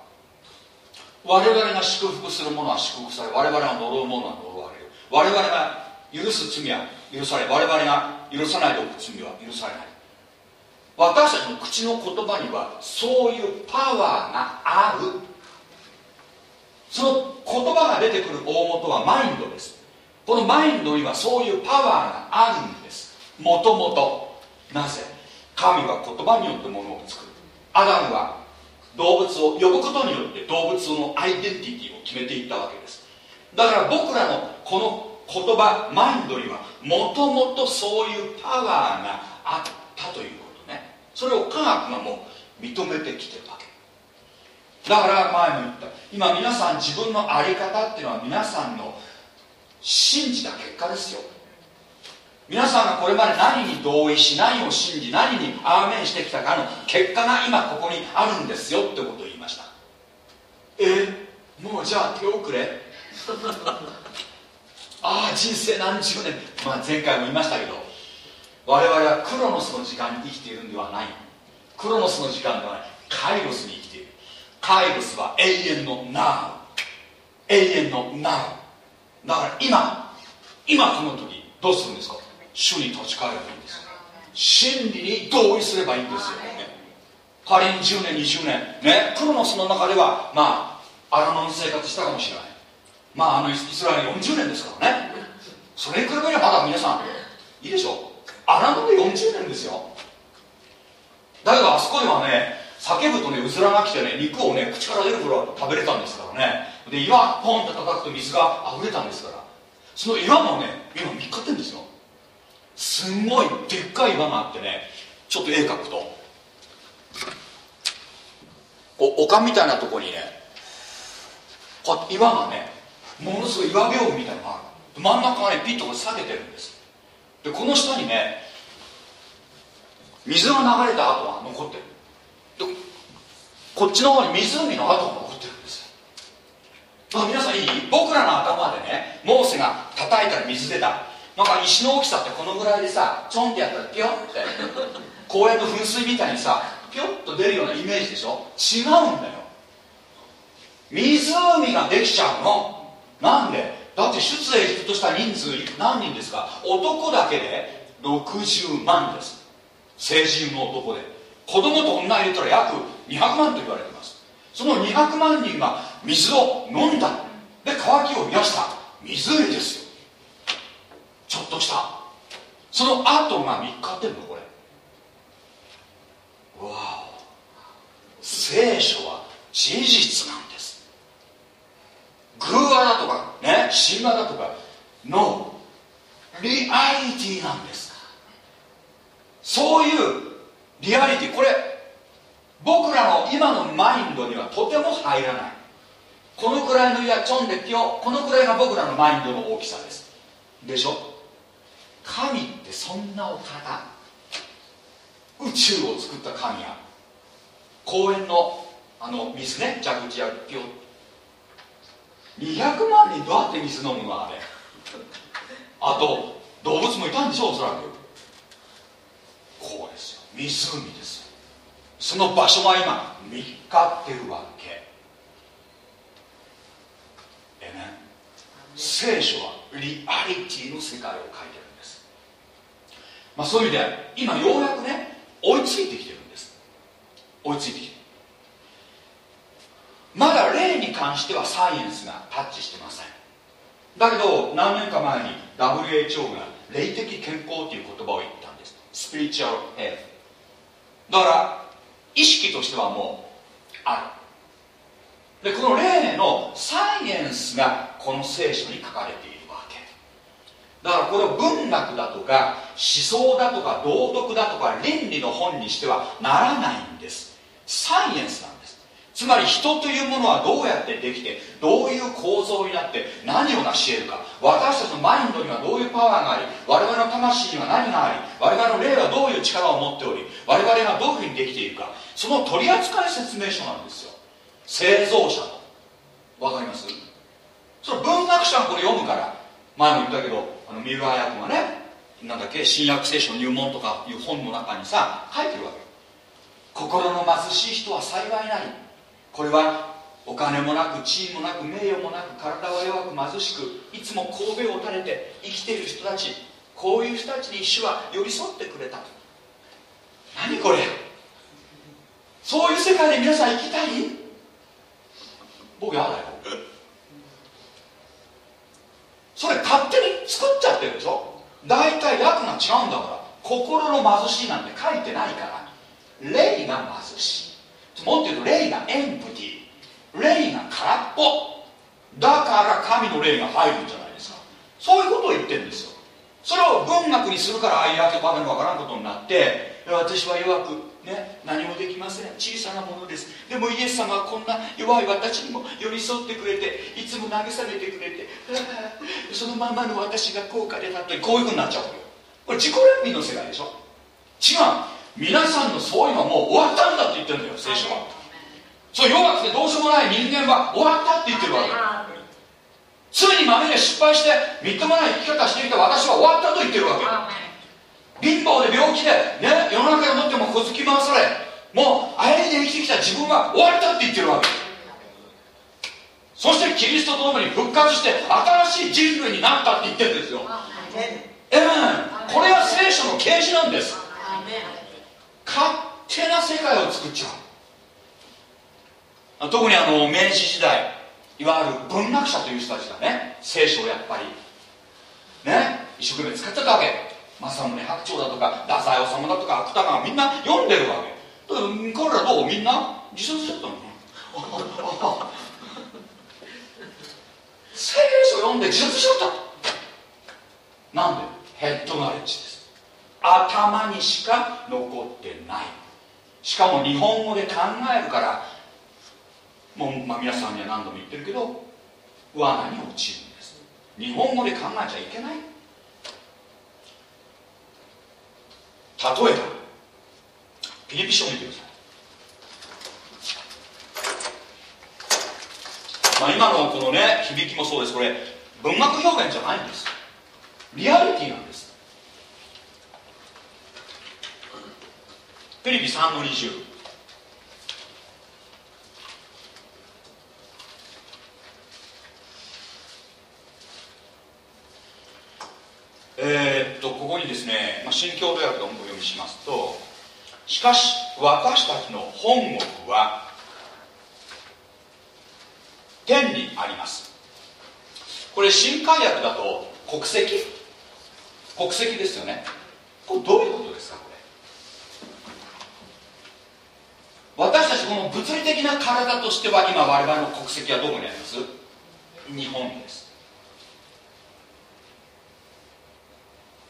我々が祝福するものは祝福され我々が呪うものは呪われる。我々が許す罪は許され我々が許さないでおく罪は許されない。私たちの口の言葉にはそういうパワーがある。その言葉が出てくる大元はマインドです。このマインドにはそういうパワーがあるんです。もともとなぜ？神は言葉によってものを作る。アダムは動物を呼ぶことによって動物のアイデンティティを決めていったわけです。だから僕らのこの言葉マインドにはもともとそういうパワーがあったという。それを科学がもう認めてきてるわけ。だから前も言った。今皆さん自分の在り方っていうのは皆さんの信じた結果ですよ。皆さんがこれまで何に同意し何を信じ何にアーメンしてきたかの結果が今ここにあるんですよってことを言いました。えもうじゃあ手遅れ？ああ人生何十年、まあ、前回も言いましたけど。我々はクロノスの時間に生きているんではない。クロノスの時間ではない。カイロスに生きている。カイロスは永遠のナウ。永遠のナウ。だから今今この時どうするんですか？主に立ち返ればいいんです真理に同意すればいいんですよ。仮に10年20年。ね？クロノスの中ではまあ荒野の生活したかもしれない。まああのイスラエル40年ですからね。それに比べればまだ皆さんいいでしょ？荒野で40年ですよ。だけどあそこではね叫ぶとねうずらが来てね肉をね口から出るぐらい食べれたんですからね。で岩ポンって叩くと水が溢れたんですから。その岩もね今見っかってんですよ。すんごいでっかい岩があってねちょっと絵描くと。こう丘みたいなとこにねこう岩がねものすごい岩屏風みたいなのがある。真ん中がねピッとこ下げてるんです。でこの下にね水が流れた跡が残ってる。でこっちの方に湖の跡が残ってるんですあ皆さんいい？僕らの頭でねモーセが叩いたら水出たなんか石の大きさってこのぐらいでさちょんってやったらピョンって。公園の噴水みたいにさピョッと出るようなイメージでしょ？違うんだよ。湖ができちゃうの。なんで？だって出エジプトした人数何人ですか？男だけで60万です。成人の男で。子供と女入れたら約200万と言われてます。その200万人が水を飲んだ。で渇きを癒した。湖ですよ。ちょっとした。その後が3日ってんのこれ。わお。聖書は事実なん偶話だとかね？神話だとかのリアリティなんですそういうリアリティ。これ僕らの今のマインドにはとても入らない。このくらいのやちょんでぴょこのくらいが僕らのマインドの大きさです。でしょ？神ってそんなお方。宇宙を作った神が公園のあの水ね蛇口やピョ200万人どうやって水飲むのあれ。あと動物もいたんでしょおそらく。こうですよ。湖ですよ。その場所が今3日ってるわけ。えね。聖書はリアリティの世界を書いてるんです。まあそういう意味で今ようやくね追いついてきてるんです。追いついてきてる。まだ霊に関してはサイエンスがタッチしてません。だけど何年か前に WHO が霊的健康という言葉を言ったんです。スピリチュアルヘル。だから意識としてはもうある。でこの霊のサイエンスがこの聖書に書かれているわけ。だからこれを文学だとか思想だとか道徳だとか倫理の本にしてはならないんです。サイエンスなんですつまり人というものはどうやってできてどういう構造になって何を成し得るか。私たちのマインドにはどういうパワーがあり我々の魂には何があり我々の霊はどういう力を持っており我々がどういうふうにできているか。その取扱説明書なんですよ。製造者の。わかります？その文学者がこれ読むから。前も言ったけどあの三浦綾子がねなんだっけ新約聖書入門とかいう本の中にさ書いてるわけ心の貧しい人は幸いなりこれはお金もなく地位もなく名誉もなく体は弱く貧しくいつも神戸を垂れて生きている人たちこういう人たちに主は寄り添ってくれた。何これ？そういう世界で皆さん生きたい？僕やだよ。それ勝手に作っちゃってるでしょ？大体訳が違うんだから。心の貧しいなんて書いてないから。霊が貧しい。もっと言うと霊がエンプティ霊が空っぽ。だから神の霊が入るんじゃないですか。そういうことを言ってるんですよ。それを文学にするからああいうわけばかのわからんことになって私は弱くね何もできません。小さなものです。でもイエス様はこんな弱い私にも寄り添ってくれていつも慰めてくれて そのままの私が高価でたってこういうふうになっちゃうこれ自己憐憫の世界でしょ。違う。皆さんのそういうのはもう終わったんだって言ってるんだよ聖書は。そう弱くてどうしようもない人間は終わったって言ってるわけ。ついに豆で失敗してみっともない生き方してきた私は終わったと言ってるわけ。貧乏で病気で、ね、世の中でもっても小突き回されもうあえいで生きてきた自分は終わったって言ってるわけ。そしてキリストと共に復活して新しい人類になったって言ってるんですよ。ええ。これは聖書の啓示なんです勝手な世界を作っちゃう。特にあの明治時代いわゆる文学者という人たちがね聖書をやっぱりね一生懸命使っちゃったわけ。政宗白鳥だとか太宰治だとか芥川みんな読んでるわけ。だけど彼らどうみんな自殺しちゃったの。聖書読んで自殺しちゃった。なんで？ヘッドナレッジです。頭にしか残ってない。しかも日本語で考えるからもう、まあ、皆さんには何度も言ってるけど罠に落ちるんです。日本語で考えちゃいけない。例えばピリピ書を見てください。まあ、今のこのね響きもそうです。これ文学表現じゃないんです。リアリティなんです。テレビ3の20えー、っとここにですね、まあ、新共同訳でお読みしますとしかし私たちの本国は天にあります。これ新海訳だと国籍。国籍ですよね。これどういうことですか？私たちこの物理的な体としては今我々の国籍はどこにあります？日本です。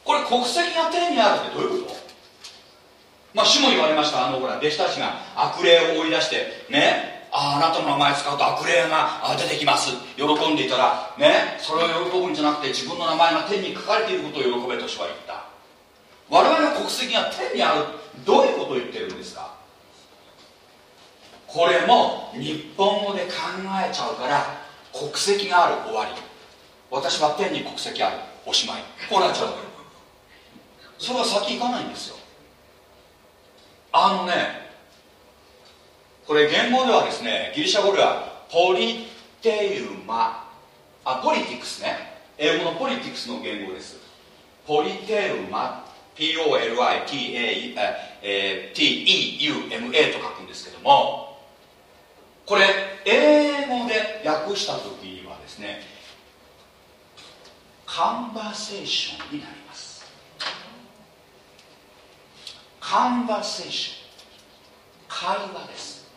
これ国籍が天にあるってどういうこと？まあ主も言われましたあのほら弟子たちが悪霊を追い出してね？ああなたの名前使うと悪霊が出てきます。喜んでいたらね？それを喜ぶんじゃなくて自分の名前が天に書かれていることを喜べと主は言った。我々の国籍が天にあるどういうことを言ってるんですか？これも日本語で考えちゃうから国籍がある終わり。私は天に国籍ある。おしまい。こうなっちゃうわけ。それは先行かないんですよ。あのねこれ言語ではですねギリシャ語ではポリテウマ。あポリティクスね。英語のポリティクスの言語です。ポリテウマ。POLITEUMA と書くんですけどもこれ英語で訳した時にはですねカンバセーションになります。カンバセーション会話です。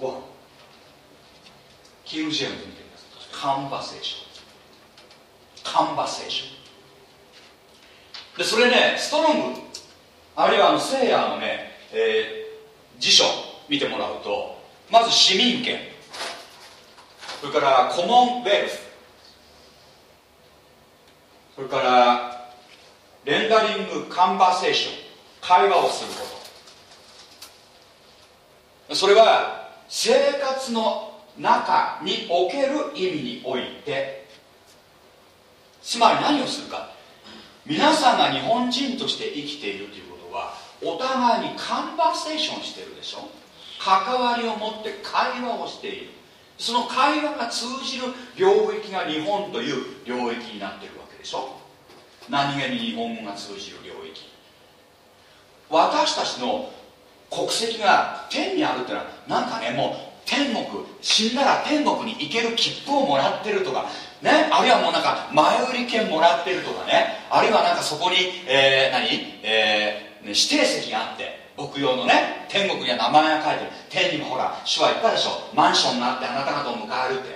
わ。キング・ジェームズ見てください。カンバセーションカンバセーションでそれねストロング。あるいはあのセイヤーのね、えー、辞書。見てもらうとまず市民権。それからコモンウェルス。それからレンダリングカンバーセーション。会話をすること。それは生活の中における意味において。つまり何をするか。皆さんが日本人として生きているということはお互いにカンバーセーションしてるでしょ。関わりを持って会話をしている。その会話が通じる領域が日本という領域になってるわけでしょ。何気に日本語が通じる領域。私たちの国籍が天にあるっていうのはなんかねもう天国死んだら天国に行ける切符をもらってるとかねあるいはもうなんか前売り券もらってるとかねあるいはなんかそこに、えー、何、えー、指定席があって僕用のね天国には名前が書いてる。天にもほら主は言ったでしょ。マンションになってあなた方を迎えるって。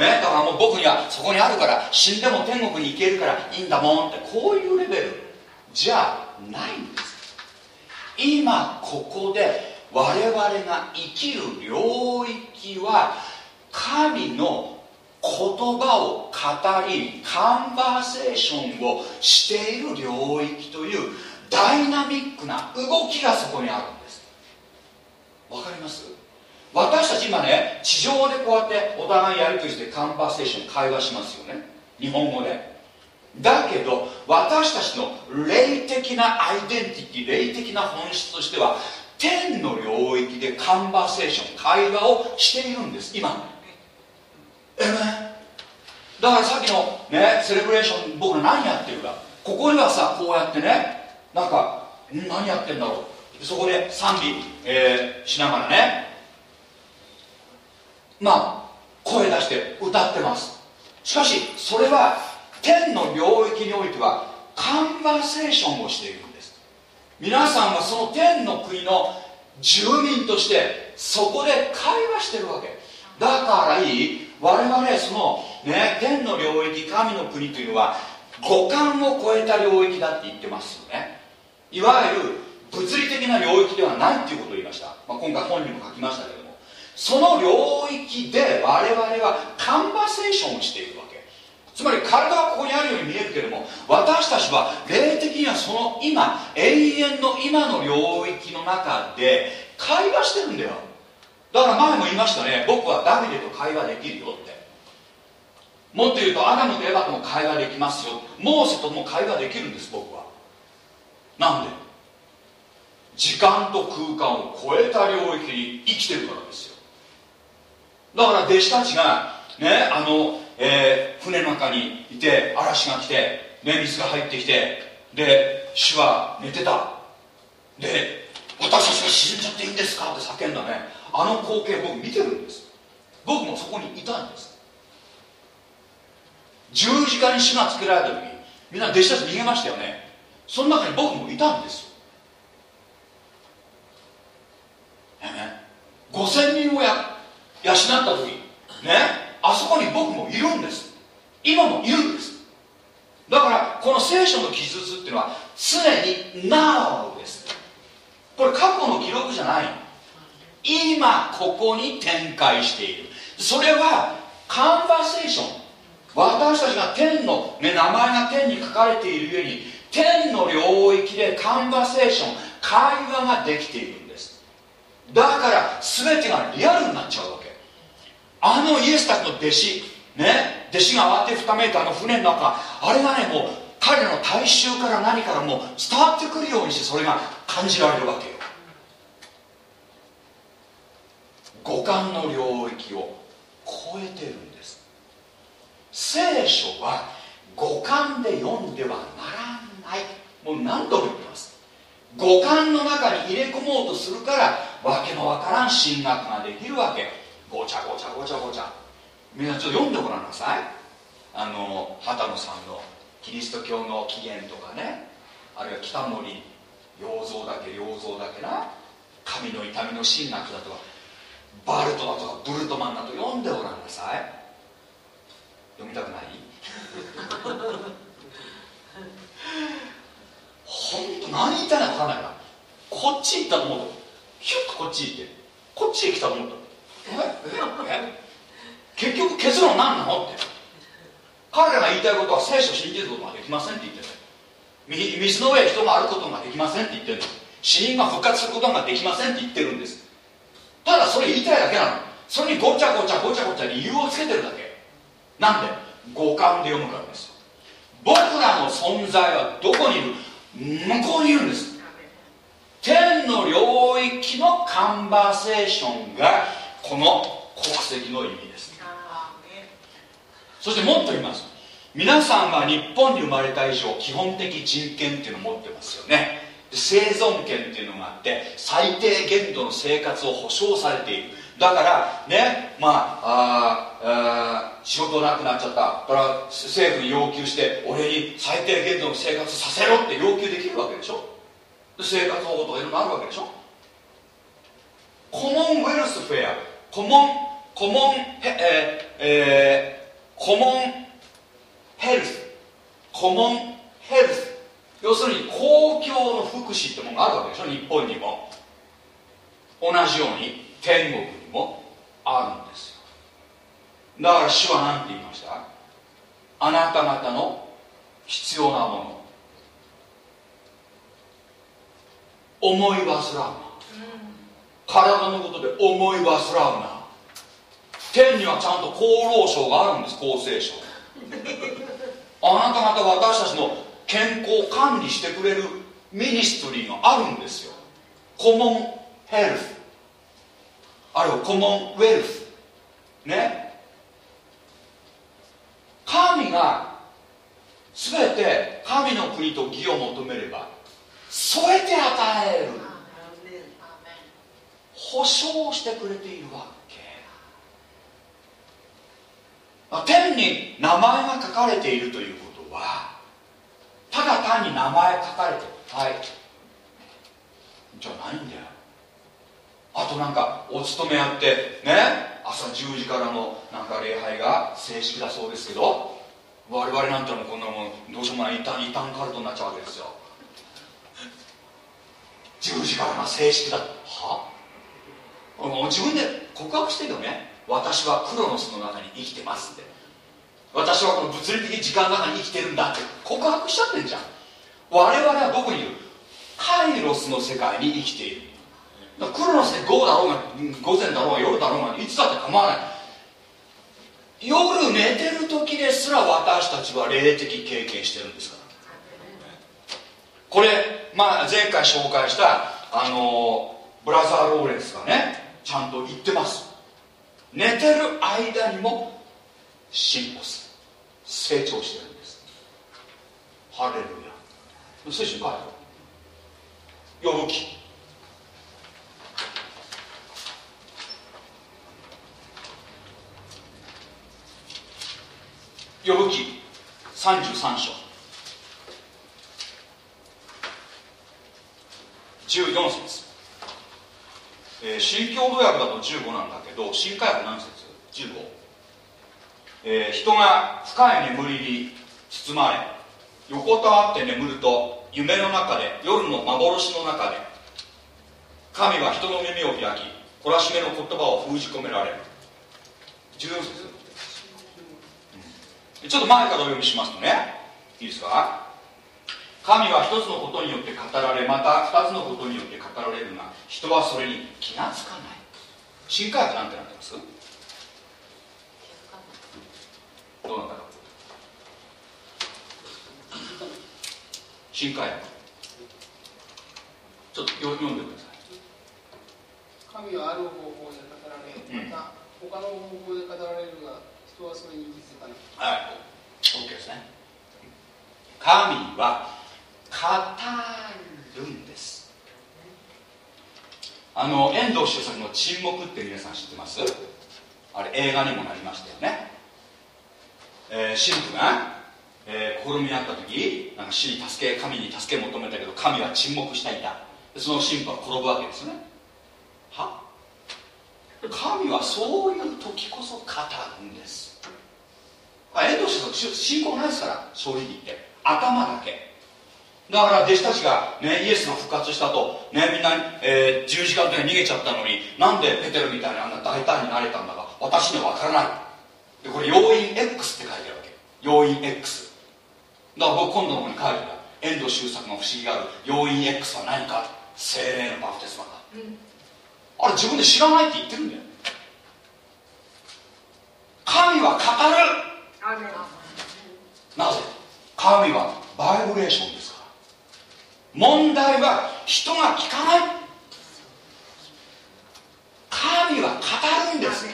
ねだからもう僕にはそこにあるから死んでも天国に行けるからいいんだもんって。こういうレベル。じゃないんです。今ここで我々が生きる領域は神の言葉を語りカンバーセーションをしている領域というダイナミックな動きがそこにあるんです。わかります？私たち今ね地上でこうやってお互いやり取りしてカンバーセーション会話しますよね。日本語で。だけど私たちの霊的なアイデンティティ霊的な本質としては天の領域でカンバーセーション会話をしているんです。今。えめだからさっきのねセレブレーション僕ら何やってるか。ここにはさこうやってねなんか何やってんだろう。そこで賛美、えー、しながらね。まあ声出して歌ってます。しかしそれは天の領域においてはカンバセーションをしているんです。皆さんはその天の国の住民としてそこで会話してるわけ。だからいい。我々そのね天の領域神の国というのは五感を超えた領域だって言ってますよね。いわゆる物理的な領域ではないっていうことを言いました、まあ、今回本にも書きましたけども。その領域で我々はカンバセーションをしているわけ。つまり体はここにあるように見えるけれども私たちは霊的にはその今永遠の今の領域の中で会話してるんだよ。だから前も言いましたね。僕はダビデと会話できるよって。もっと言うとアダムとエバとも会話できますよ。モーセとも会話できるんです僕は。なんで？時間と空間を超えた領域に生きてるからですよ。だから弟子たちがねあの、えー、船の中にいて嵐が来て、ね、水が入ってきてで主は寝てた。で私たちが死んじゃっていいんですか？って叫んだね。あの光景僕見てるんです。僕もそこにいたんです。十字架に死がつけられた時みんな弟子たち逃げましたよね。その中に僕もいたんですよ、ね、5000人をや養った時ね？あそこに僕もいるんです。今もいるんです。だからこの聖書の記述っていうのは常に Now です。これ過去の記録じゃない今ここに展開している。それはカンバセーション。私たちが天の、ね、名前が天に書かれているゆえに天の領域でカンバセーション会話ができているんです。だから全てがリアルになっちゃうわけ。あのイエスたちの弟子ね弟子が慌てふためいたあの船の中あれがねもう彼の大衆から何からもう伝わってくるようにしてそれが感じられるわけよ。五感の領域を超えてるんです。聖書は五感で読んではならない。もう何度も言ってます。五感の中に入れ込もうとするからわけのわからん神学ができるわけ。ごちゃごちゃごちゃごちゃ。みんなちょっと読んでごらんなさい。あの畑野さんのキリスト教の起源とかね。あるいは北森洋蔵だけ良蔵だけな。神の痛みの神学だとかバルトだとかブルトマンだと読んでごらんなさい。読みたくない？本当何言いたいのか分かんないから。こっち行ったと思うとヒュッとこっち行って。こっちへ来たと思ったえ？え？え？結局結論何なの？って。彼らが言いたいことは聖書を信じることができませんって言ってる水の上人が歩くことができませんって言ってる死人が復活することができませんって言ってるんです。ただそれ言いたいだけなの。それにごちゃごちゃごちゃごちゃ理由をつけてるだけ。なんで？五感で読むからです僕らの存在はどこにいる？向こうにいるんです。天の領域のカンバーセーションがこの国籍の意味です。そしてもっと言います。皆さんは日本に生まれた以上基本的人権っていうのを持ってますよね。生存権っていうのがあって最低限度の生活を保障されている。だからねまああ仕事なくなっちゃった。から政府に要求して俺に最低限度の生活させろって要求できるわけでしょ？生活保護とかいろいろあるわけでしょ？コモンウェルスフェア。コモンコモンえー、えー、コモンヘルス。コモンヘルス。要するに公共の福祉ってものがあるわけでしょ？日本にも。同じように天国。もあるんですよ。だから主は何て言いました？あなた方の必要なもの。思い煩うな、体のことで思い煩うな。天にはちゃんと厚労省があるんです。厚生省あなた方私たちの健康管理してくれるミニストリーがあるんですよ。コモンヘルスあるコモンウェルス。ね。神が全て神の国と義を求めれば添えて与える。保証してくれているわけ。天に名前が書かれているということはただ単に名前書かれてはい。じゃないんだよ。あとなんかお勤めやってね？朝10時からのなんか礼拝が正式だそうですけど我々なんてもこんなもんどうしようもない異端異端カルトになっちゃうわけですよ。10時からが正式だは？もう自分で告白してるよね？私はクロノスの中に生きてますって。私はこの物理的時間の中に生きてるんだって。告白しちゃってんじゃん。我々はどこにいる。カイロスの世界に生きている。クロノスで午後だろうが午前だろうが夜だろうがいつだって構わない。夜寝てる時ですら私たちは霊的経験してるんですから。これ、まあ、前回紹介したあのブラザー・ローレンスがねちゃんと言ってます。寝てる間にも進歩する。成長してるんです。ハレルヤ。聖書書いてある呼ぶ記呼ぶ記33章。14節、えー、新共同訳だと15なんだけど新科学何節 ?15、えー、人が深い眠りに包まれ横たわって眠ると夢の中で夜の幻の中で神は人の耳を開き懲らしめの言葉を封じ込められる。14節。ちょっと前からお読みしますとね。いいですか？神は一つのことによって語られまた二つのことによって語られるが人はそれに気がつかない。新科学なんてなってます？どうなったか新科学。ちょっと読んでください。神はある方法で語られ、また他の方法で語られるが人はそれに気づかない。はい OK ですね。神は語るんです。あの遠藤周作の「沈黙」って皆さん知ってます？あれ映画にもなりましたよね、えー、神父が、えー、試みにあった時なんか死に助け神に助け求めたけど神は沈黙していたその神父は転ぶわけですよね。は？神はそういう時こそ語るんです。まあ遠藤周作信仰ないですから正直言って。頭だけ。だから弟子たちが、ね、イエスが復活したと、ね、みんな、えー、十字架で逃げちゃったのになんでペテルみたいなあんな大胆になれたんだか私には分からない。でこれ要因 X って書いてあるわけ。要因 X だから僕今度の方に書いてた遠藤周作の不思議がある。要因 X は何か。精霊のバプテスマだ、うん、あれ自分で知らないって言ってるんだよ。神は語る。なぜ？神はバイブレーションですから。問題は人が聞かない。神は語るんです。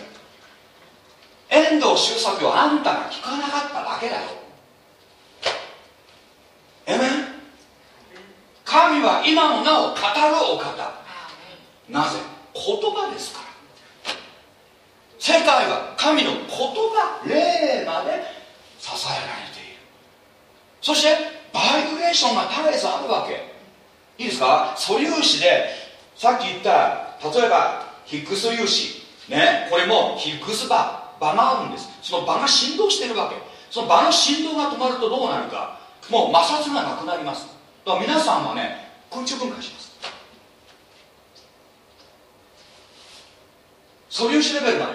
遠藤周作をあんたが聞かなかっただけだよ。えめ神は今もなお語るお方。なぜ？言葉ですから。世界は神の言葉霊まで支えられている。そしてバイブレーションが絶えずあるわけ。いいですか？素粒子でさっき言った例えばヒッグス粒子。ね？これもヒッグス場。場があるんです。その場が振動してるわけ。その場の振動が止まるとどうなるか。もう摩擦がなくなります。だから皆さんはね空中分解します。素粒子レベルまで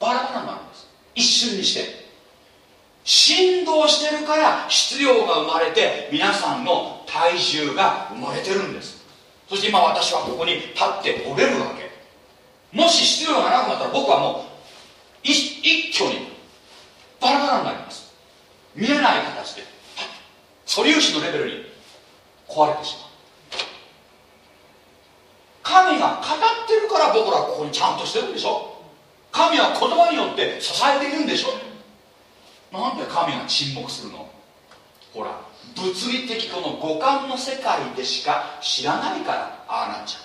バラバラになるんです。一瞬にして。振動してるから質量が生まれて皆さんの体重が生まれてるんです。そして今私はここに立って折れるわけ。もし質量がなくなったら僕はもう一挙にバラバラになります。見えない形で素粒子のレベルに壊れてしまう。神が語ってるから僕らここにちゃんとしてるんでしょ？神は言葉によって支えているんでしょ？なんで神が沈黙するの？ほら物理的この五感の世界でしか知らないからああなっちゃ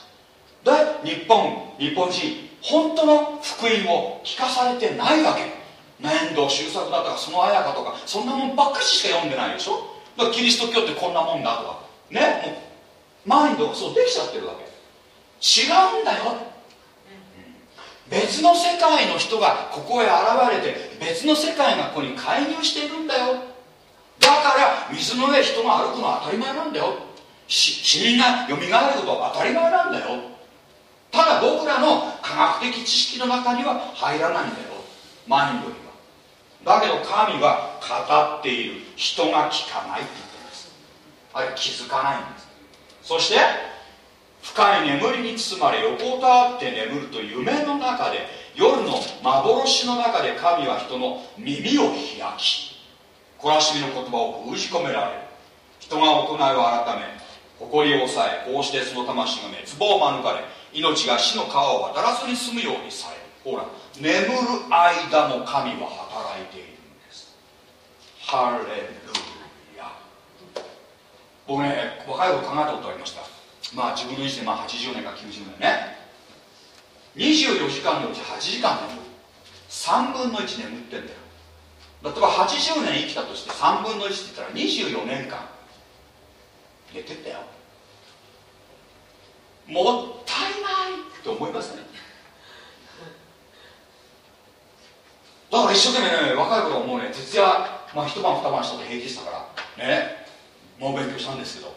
う。で日本日本人本当の福音を聞かされてないわけ。面倒周作だとかその綾香とかそんなもんばっかりしか読んでないでしょ？だからキリスト教ってこんなもんだとか。ねもうマインドがそうできちゃってるわけ。違うんだよ。別の世界の人がここへ現れて別の世界がここに介入しているんだよ。だから水の上人が歩くのは当たり前なんだよ。死人がよみがえることは当たり前なんだよ。ただ僕らの科学的知識の中には入らないんだよ。マインドには。だけど神は語っている。人が聞かないって言ってるんです。あれ気づかないんです。そして深い眠りに包まれ横たわって眠ると夢の中で夜の幻の中で神は人の耳を開き懲らしみの言葉を封じ込められる。人が行いを改め誇りを抑えこうしてその魂が滅亡を免れ命が死の川を渡らずに済むようにされるほら眠る間も神は働いているんです。ハレルヤ。僕ね若い頃考えたことありました。まあ自分の意思でまあ80年か90年ね。24時間のうち8時間眠る。3分の1眠ってんだよ。例えば80年生きたとして3分の1って言ったら24年間寝てたよ。もったいないって思いますねだから一生懸命ね若い頃はもうね。徹夜、まあ、一晩二晩したって平気でしたから。ね。もう勉強したんですけど、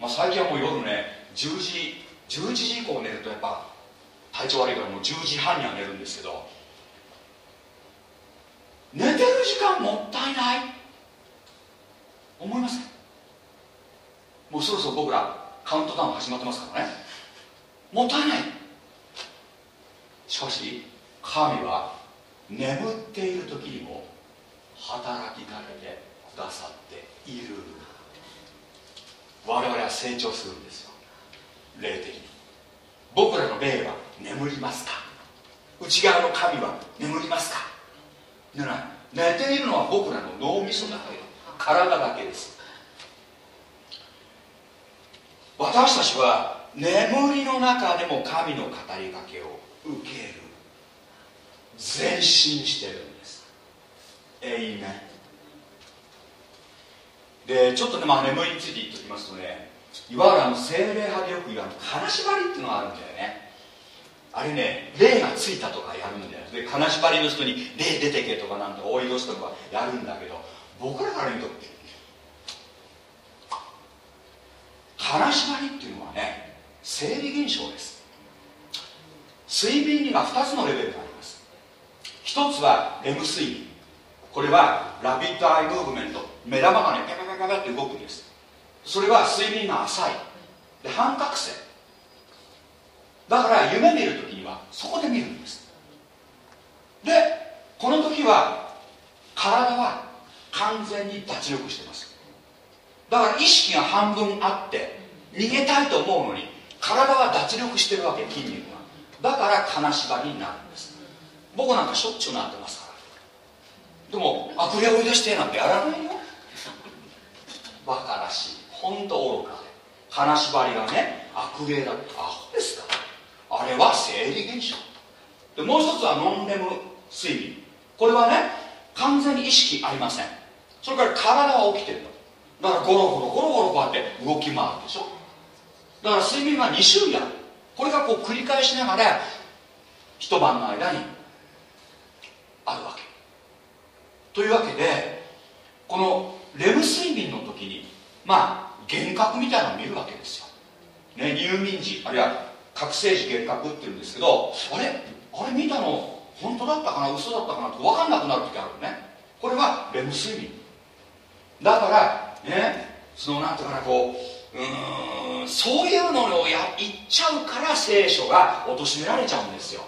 まあ、最近はもう夜ね10時11時以降寝るとやっぱ体調悪いからもう10時半には寝るんですけど寝てる時間もったいない。思いますもうそろそろ僕らカウントダウン始まってますからね。もったいない。しかし神は眠っている時にも働きかけてくださっている。我々は成長するんです霊的に。僕らの霊は眠りますか？内側の神は眠りますか？寝ない寝ているのは僕らの脳みそだけ体だけです。私たちは眠りの中でも神の語りかけを受ける。前進してるんです。えいねでちょっとね、まあ、眠りについて言っておきますとねいわゆるあの精霊派でよく言われる金縛りっていうのがあるんだよね。あれね霊がついたとかやるんだよで金縛りの人に霊出てけとかなんとか追い出すとかやるんだけど僕らから見ると金縛りっていうのはね生理現象です。睡眠には2つのレベルがあります。1つはレム睡眠。これはラビットアイムーブメント。目玉がねペペペペペって動くんです。それは睡眠が浅い。で半覚醒。だから夢見るときにはそこで見るんです。でこの時は体は完全に脱力してます。だから意識が半分あって逃げたいと思うのに体は脱力してるわけ筋肉がだから金縛りになるんです。僕なんかしょっちゅうなってますから。でも悪霊追い出してなんてやらないよ。バカらしい。本当愚かで金縛りがね悪霊だってアホですから。あれは生理現象。でもう一つはノンレム睡眠。これはね完全に意識ありません。それから体は起きてるだからゴロゴロゴロゴロこうやって動き回るでしょ。だから睡眠は2種類あるこれがこう繰り返しながら一晩の間にあるわけ。というわけでこのレム睡眠の時にまあ幻覚みたいなのを見るわけですよ、ね、入眠時あるいは覚醒時幻覚っていうんですけどあれ？あれ見たの本当だったかな？嘘だったかな？って分かんなくなる時あるね。これはレム睡眠。だからねそのなんていうかなこううんそういうのをや言っちゃうから聖書が貶められちゃうんですよ。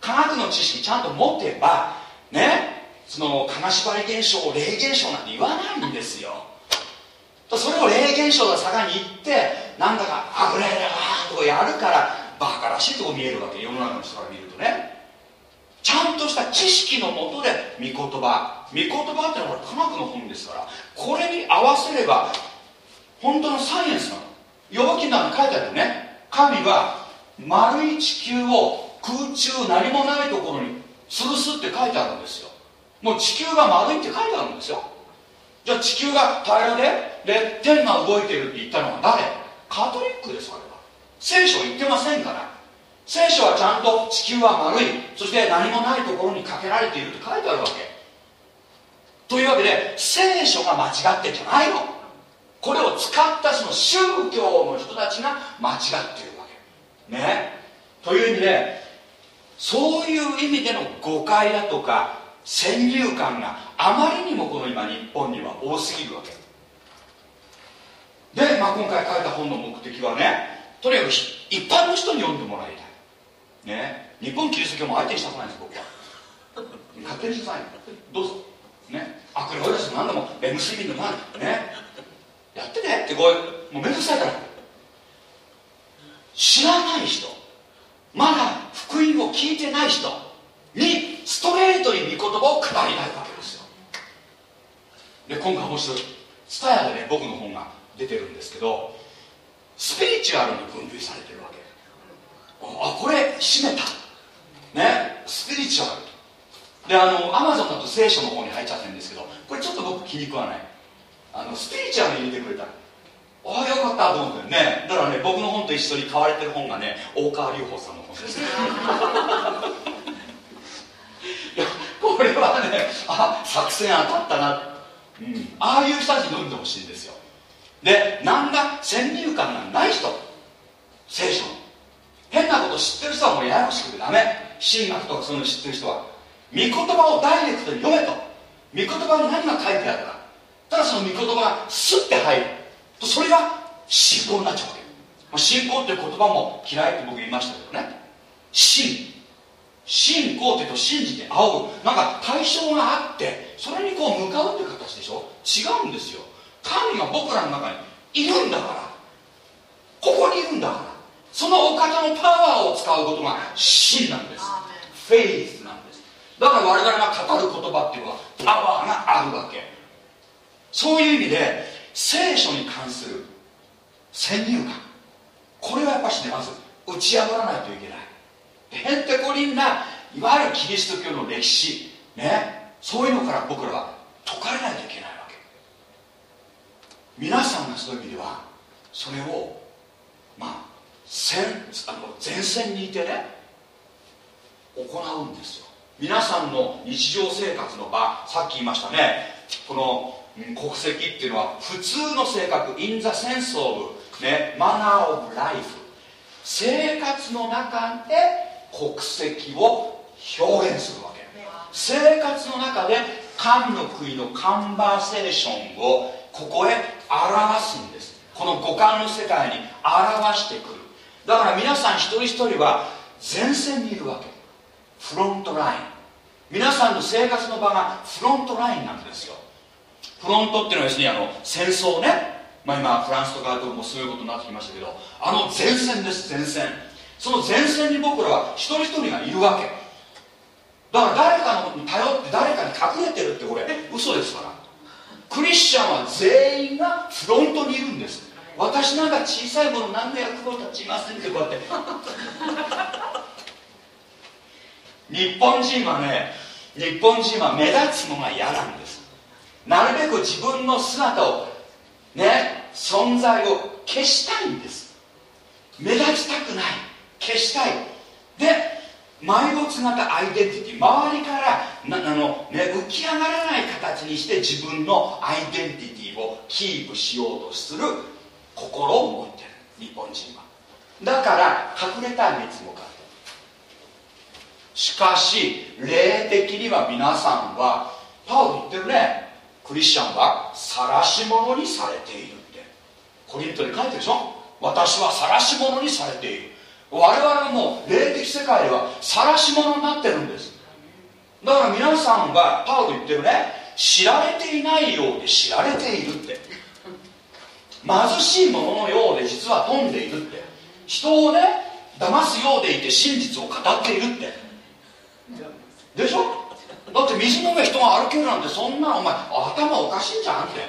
科学の知識ちゃんと持ってばねその金縛り現象霊現象なんて言わないんですよ。それを霊現象が坂に行ってなんだかあぶれればとかやるからバカらしいとこ見えるわけ世の中の人から見るとね。ちゃんとした知識のもとで御言葉。御言葉ってのはこれ科学の本ですからこれに合わせれば本当のサイエンスなの。予記の中に書いてあるよね。神は丸い地球を空中何もないところに吊るすって書いてあるんですよ。もう地球が丸いって書いてあるんですよ。じゃあ地球が平らでで天が動いてるって言ったのは誰？カトリックですあれは。聖書言ってませんから。聖書はちゃんと地球は丸い。そして何もないところにかけられているって書いてあるわけ。というわけで聖書が間違ってんじゃないの。これを使ったその宗教の人たちが間違ってるわけ。ね？という意味でそういう意味での誤解だとか先入観があまりにもこの今日本には多すぎるわけ。で、まあ、今回書いた本の目的はねとにかく一般の人に読んでもらいたい。ね。日本キリスト教も相手にしたくないんです僕は。勝手にしてくださいどうぞ。ね。悪霊追い出し何でもレム睡眠でも何ね。やってねってこうもうめんどくさいから。知らない人。まだ福音を聞いてない人にストレートに御言葉を語りたいわけで今回面白いツタヤでね僕の本が出てるんですけどスピリチュアルに分類されてるわけ。あこれ閉めた。ねスピリチュアル。であのアマゾンだと聖書の方に入っちゃってるんですけどこれちょっと僕気に食わない。あのスピリチュアルに入れてくれた。ああよかったと思って。ねだからね僕の本と一緒に買われてる本がね大川隆法さんの本です。いやこれはねあ作戦当たったな、うん、ああいう人たちに読んでほしいんですよ。で何ら先入観がない人。聖書。変なこと知ってる人はもうややこしくてダメ。神学とかそういうの知ってる人は。御言葉をダイレクトに読めと。御言葉に何が書いてあるか。ただその御言葉がスッて入る。それが信仰になっちゃうわけ。信仰っていう言葉も嫌いって僕言いましたけどね。信信仰ってと信じて仰ぐ。なんか対象があってそれにこう向かうって形でしょ？違うんですよ。神が僕らの中にいるんだから。ここにいるんだから。そのお方のパワーを使うことが真なんです。フェイスなんです。だから我々が語る言葉っていうのはパワーがあるわけ。そういう意味で聖書に関する先入観。これはやっぱしねまず打ち破らないといけないへんてこりんないわゆるキリスト教の歴史ねそういうのから僕らは解かれないといけないわけ。皆さんがそういう意味ではそれをまあ前あの前線にいてね行うんですよ。皆さんの日常生活の場さっき言いましたねこの国籍っていうのは普通の性格 in the sense of ねマナーオブライフ生活の中で国籍を表現するわけ。生活の中で神の国のカンバーセーションをここへ表すんです。この五感の世界に表してくる。だから皆さん一人一人は前線にいるわけ。フロントライン。皆さんの生活の場がフロントラインなんですよ。フロントっていうのは要するにあの戦争ね、まあ、今フランスとかもそういうことになってきましたけどあの前線です前線。その前線に僕らは一人一人がいるわけ。だから誰かのことに頼って誰かに隠れてるってこれ。嘘ですから。クリスチャンは全員がフロントにいるんです。私なんか小さいもの何の役も立ちませんってこうやって。日本人はね日本人は目立つのが嫌なんです。なるべく自分の姿をね存在を消したいんです。目立ちたくない。消したい。で埋没型アイデンティティ周りからなあの、ね、浮き上がらない形にして自分のアイデンティティをキープしようとする心を持ってる。日本人は。だから隠れたい熱もかしかし霊的には皆さんはパウ言ってるね。クリスチャンは晒し者にされているって。コリントに書いてるでしょ。私は晒し者にされている。我々はも霊的世界では晒し者になってるんです。だから皆さんはパウロ言ってるね。知られていないようで知られているって。貧しいもののようで実は富んでいるって。人をね騙すようでいて真実を語っているって。でしょ？だって水の上人が歩けるなんてそんなお前頭おかしいんじゃんって。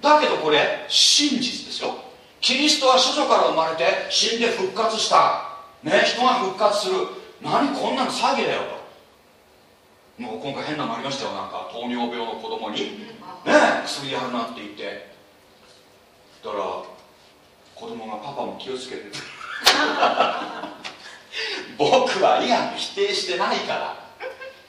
だけどこれ真実ですよ。キリストは処女から生まれて死んで復活したね人が復活する。何こんなの詐欺だよ。ともう今回変なのありましたよ。なんか糖尿病の子供に。ね薬やるなって言って。だから子供がパパも気をつけて 僕は医学否定してないから。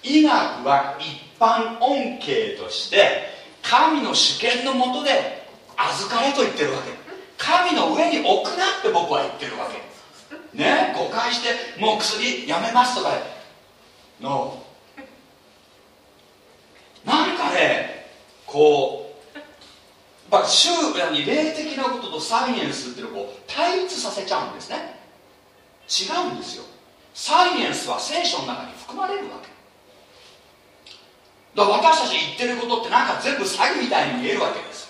医学は一般恩恵として神の主権のもとで預かれと言ってるわけ。神の上に置くなって僕は言ってるわけね誤解してもう薬やめますとかのなんかねこうまあ、宗教に霊的なこととサイエンスっていうのを対立させちゃうんですね。違うんですよ。サイエンスは聖書の中に含まれるわけ。だから私たち言ってることってなんか全部詐欺みたいに見えるわけです。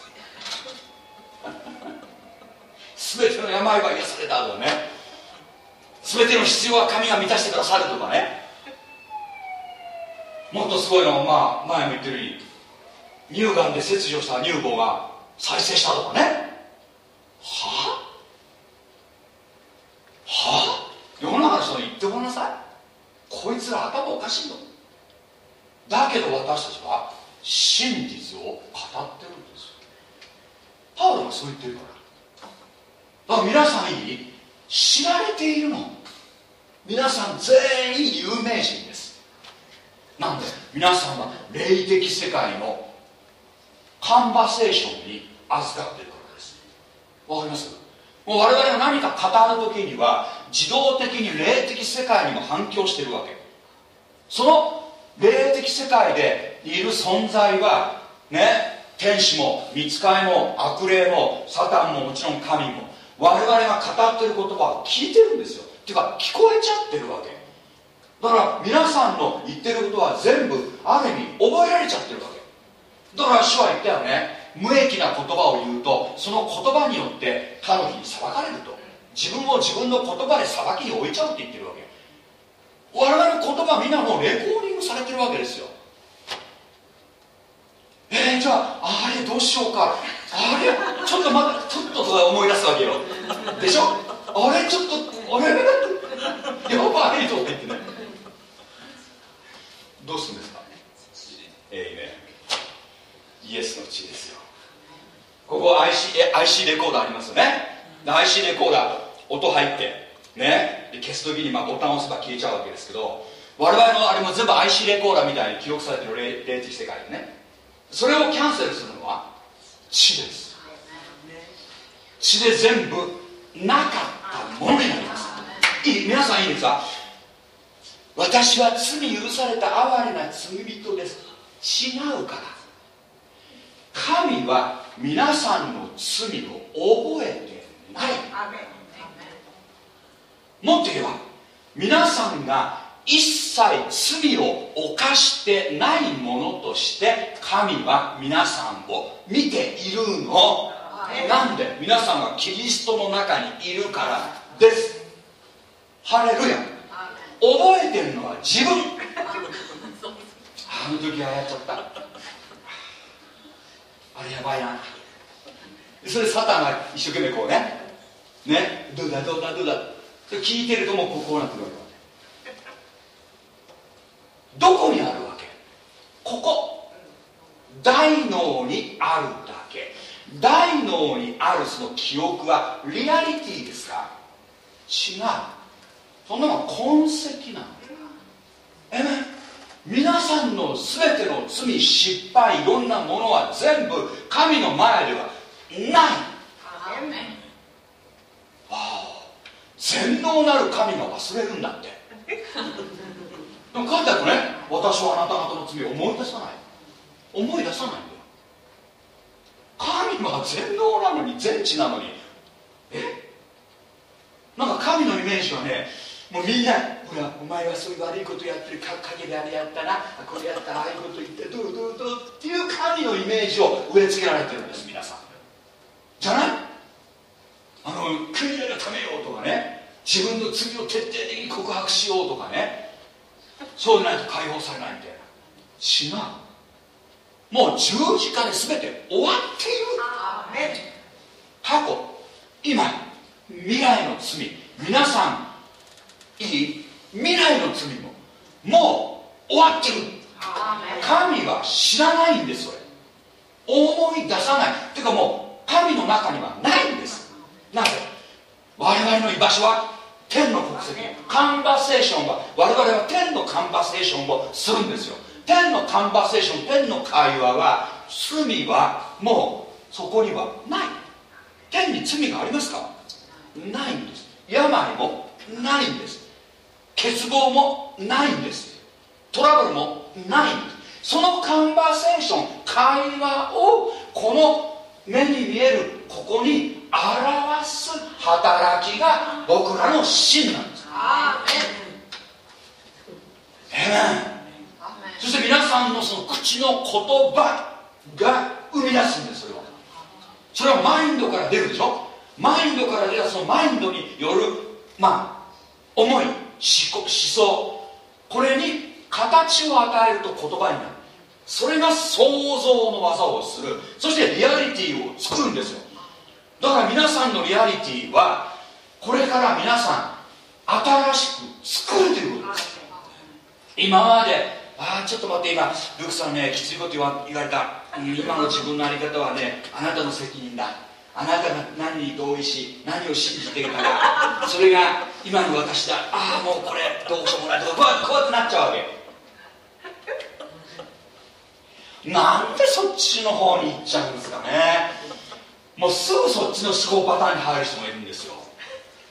全ての病は癒されたとね。全ての必要は神が満たしてくださるとかね。もっとすごいのはまあ前も言ってるように乳がんで切除した乳房が再生したとかね。はあ？はあ？世の中の人に言ってごらんなさい。こいつら頭おかしいの。だけど私たちは真実を語ってるんです。よパウロがそう言ってるから。だから皆さんに知られているの。皆さん全員有名人です。なんで皆さんは霊的世界のカンバセーションに預かっているからです。わかります？もう我々が何か語る時には自動的に霊的世界にも反響しているわけ。その霊的世界でいる存在はね天使も見つかいも悪霊もサタンももちろん神も我々が語ってる言葉を聞いてるんですよ。っていうか聞こえちゃってるわけ。だから皆さんの言ってることは全部ある意味覚えられちゃってるわけ。だから主は言ったよね。無益な言葉を言うとその言葉によって他の日に裁かれると。自分を自分の言葉で裁きに置いちゃうって言ってるわけ。我々の言葉みんなもうレコーディングされてるわけですよ。えー、じゃああれどうしようか。あれ？ちょっとまだちょっと思い出すわけよ。でしょ？あれ？ちょっとあれ？やばいとか言ってね。どうするんですか？えー、イエスの血ですよ。ここ IC, IC レコーダーありますよね。IC レコーダー音入って。ね。で消す時にまあボタンを押せば消えちゃうわけですけど我々のあれも全部 IC レコーダーみたいに記録されてる霊霊的世界でね。それをキャンセルするのは？血です。血で全部なかったものになります。いい皆さんいいですか？私は罪許された哀れな罪人です。違うから。神は皆さんの罪を覚えてない。もっと言えば皆さんが一切罪を犯してないものとして神は皆さんを見ているの。なんで？皆さんがキリストの中にいるからです。ハレルヤ。覚えてるのは自分。あの時はやっちゃった。あれやばいな。それサタンが一生懸命こうね。ね。どうだ？どうだ？どうだ？それ聞いてるともうこうなってるわけどこにあるわけ？ここ。大脳にあるだけ。大脳にあるその記憶はリアリティですか？違う。そんなの痕跡なの。え？め皆さんの全ての罪失敗いろんなものは全部神の前ではない。全能なる神が忘れるんだって でも書いてあるね私はあなた方の罪を思い出さない。思い出さないんだよ。神は全能なのに全知なのに。え？なんか神のイメージはねもうみんなほらお前はそういう悪いことやってる。か陰であれやったな。これやったらああいうこと言ってどうどうどうっていう神のイメージを植え付けられてるんです皆さん。じゃない？あの悔い改めようとかね。自分の罪を徹底的に告白しようとかね。そうでないと解放されないんで違う。もう十字架で全て終わっている。過去今未来の罪。皆さんいい？未来の罪ももう終わってる。神は知らないんですそれ。思い出さない。っていうかもう神の中にはないんです。なぜ？我々の居場所は天の国籍。カンバセーションは我々は天のカンバセーションをするんですよ。天のカンバセーション天の会話は罪はもうそこにはない。天に罪がありますか？ないんです。病もないんです。欠乏もないんです。トラブルもないんです。そのカンバセーション会話をこの目に見えるここに表す働きが僕らの真なんです。ええそして皆さんのその口の言葉が生み出すんですそれは。それはマインドから出るでしょ？マインドから出たそのマインドによるまあ思い思想。これに形を与えると言葉になる。それが創造の技をする。そしてリアリティを作るんですよだから皆さんのリアリティはこれから皆さん新しく作るということです。今までああちょっと待って今ルクさんねきついこと言わ言われた。今の自分の在り方はねあなたの責任だ。あなたが何に同意し何を信じているかそれが今の私だ。ああもうこれどうしようもないとこうやってなっちゃうわけ。なんでそっちの方に行っちゃうんですかね。もうすぐそっちの思考パターンに入る人もいるんですよ。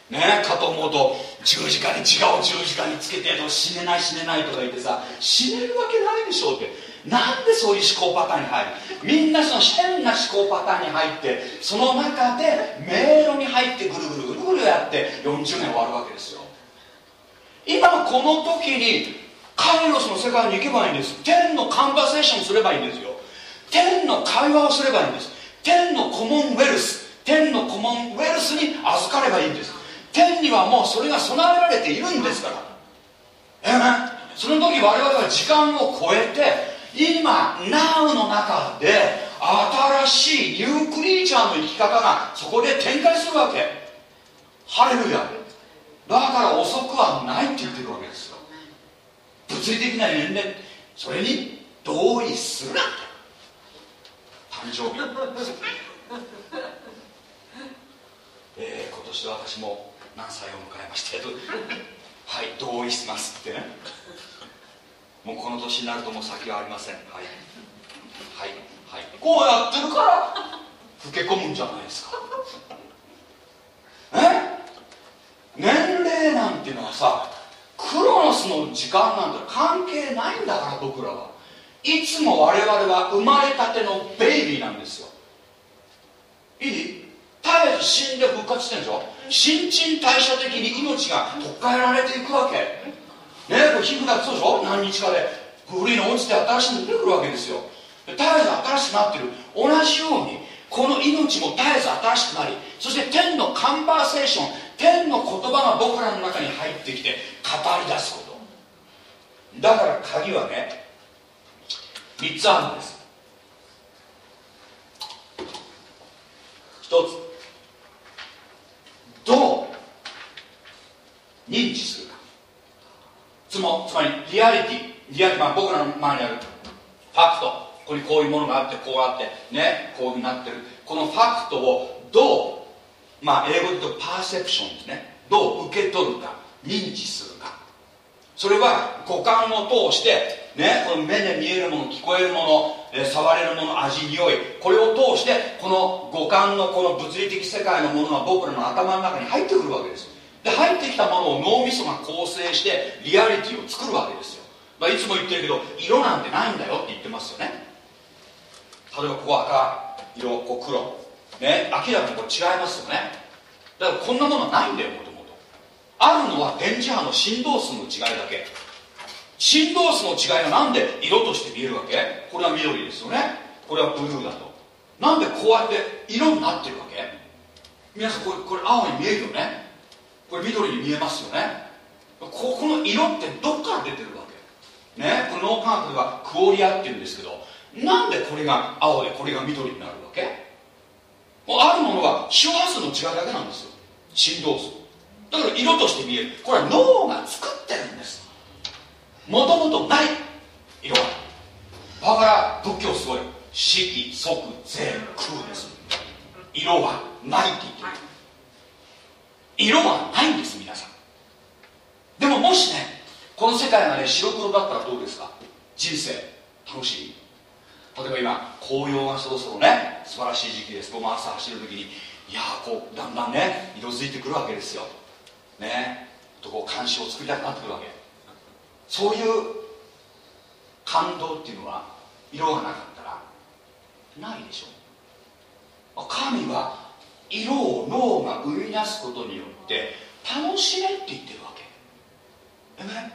ねかと思うと十字架に自我を十字架につけてと死ねない死ねないとか言ってさ死ねるわけないでしょうって。なんでそういう思考パターンに入る？みんなその変な思考パターンに入ってその中で迷路に入ってぐるぐるぐるぐるやって40年終わるわけですよ。今この時にカイロスの世界に行けばいいんです。天のカンバセーションすればいいんですよ。天の会話をすればいいんです。天のコモンウェルス天のコモンウェルスに預かればいいんです。天にはもうそれが備えられているんですから。えー、その時我々は時間を超えて今 Now の中で新しいニュークリーチャーの生き方がそこで展開するわけ。ハレルヤ。だから遅くはないって言ってるわけですよ。物理的な年齢それに同意するなって誕生日。えー、今年私も何歳を迎えまして。はい同意しますってね。もうこの年になるともう先はありません。はい。はいはい。こうやってるから。老け込むんじゃないですか。え？年齢なんていうのはさクロノスの時間なんて関係ないんだから僕らは。いつも我々は生まれたてのベイビーなんですよ。いい？絶えず死んで復活してるんでしょ？新陳代謝的に命が取っ換えられていくわけ。ね？これ皮膚だってそうでしょ？何日かで。古いの落ちて新しいの出てくるわけですよ。絶えず新しくなってる。同じようにこの命も絶えず新しくなりそして天のカンバーセーション天の言葉が僕らの中に入ってきて語り出すこと。だから鍵はね3つあるんです。1つ。どう認知するか。つもつまりリアリティ。リアリティ、まあ、僕らの前にある。ファクト。ここにこういうものがあってこうあって。ね。こうになってる。このファクトをどうまあ英語で言うとパーセプションですね。どう受け取るか。認知するか。それは五感を通してねこの目で見えるもの聞こえるもの、え触れるもの味匂いこれを通してこの五感のこの物理的世界のものが僕らの頭の中に入ってくるわけですで入ってきたものを脳みそが構成してリアリティを作るわけですよ。まあ、いつも言ってるけど色なんてないんだよって言ってますよね。例えばここ赤色ここ黒。ね明らかにこれ違いますよね。だからこんなものないんだよもともと。あるのは電磁波の振動数の違いだけ。振動数の違いがなんで色として見えるわけ？これは緑ですよね。これはブルーだと。なんでこうやって色になってるわけ？皆さんこれこれ青に見えるよね？これ緑に見えますよね？ここの色ってどっから出てるわけ？ね、この脳科学ではクオリアっていうんですけどなんでこれが青でこれが緑になるわけ？あるものは周波数の違いだけなんですよ。振動数。だから色として見える。これは脳が作ってるんです。もともとない。色は。だから仏教すごい。色即税空です。色はないって言ってる。色はないんです皆さん。でももしねこの世界がね白黒だったらどうですか？人生。楽しい。例えば今紅葉がそろそろね素晴らしい時期です。僕も朝走る時にいやこうだんだんね色づいてくるわけですよ。ね。とこう監視を作りたくなってくるわけ。そういう感動っていうのは色がなかったらないでしょ神は色を脳が生み出すことによって楽しめって言ってるわけ。え？ね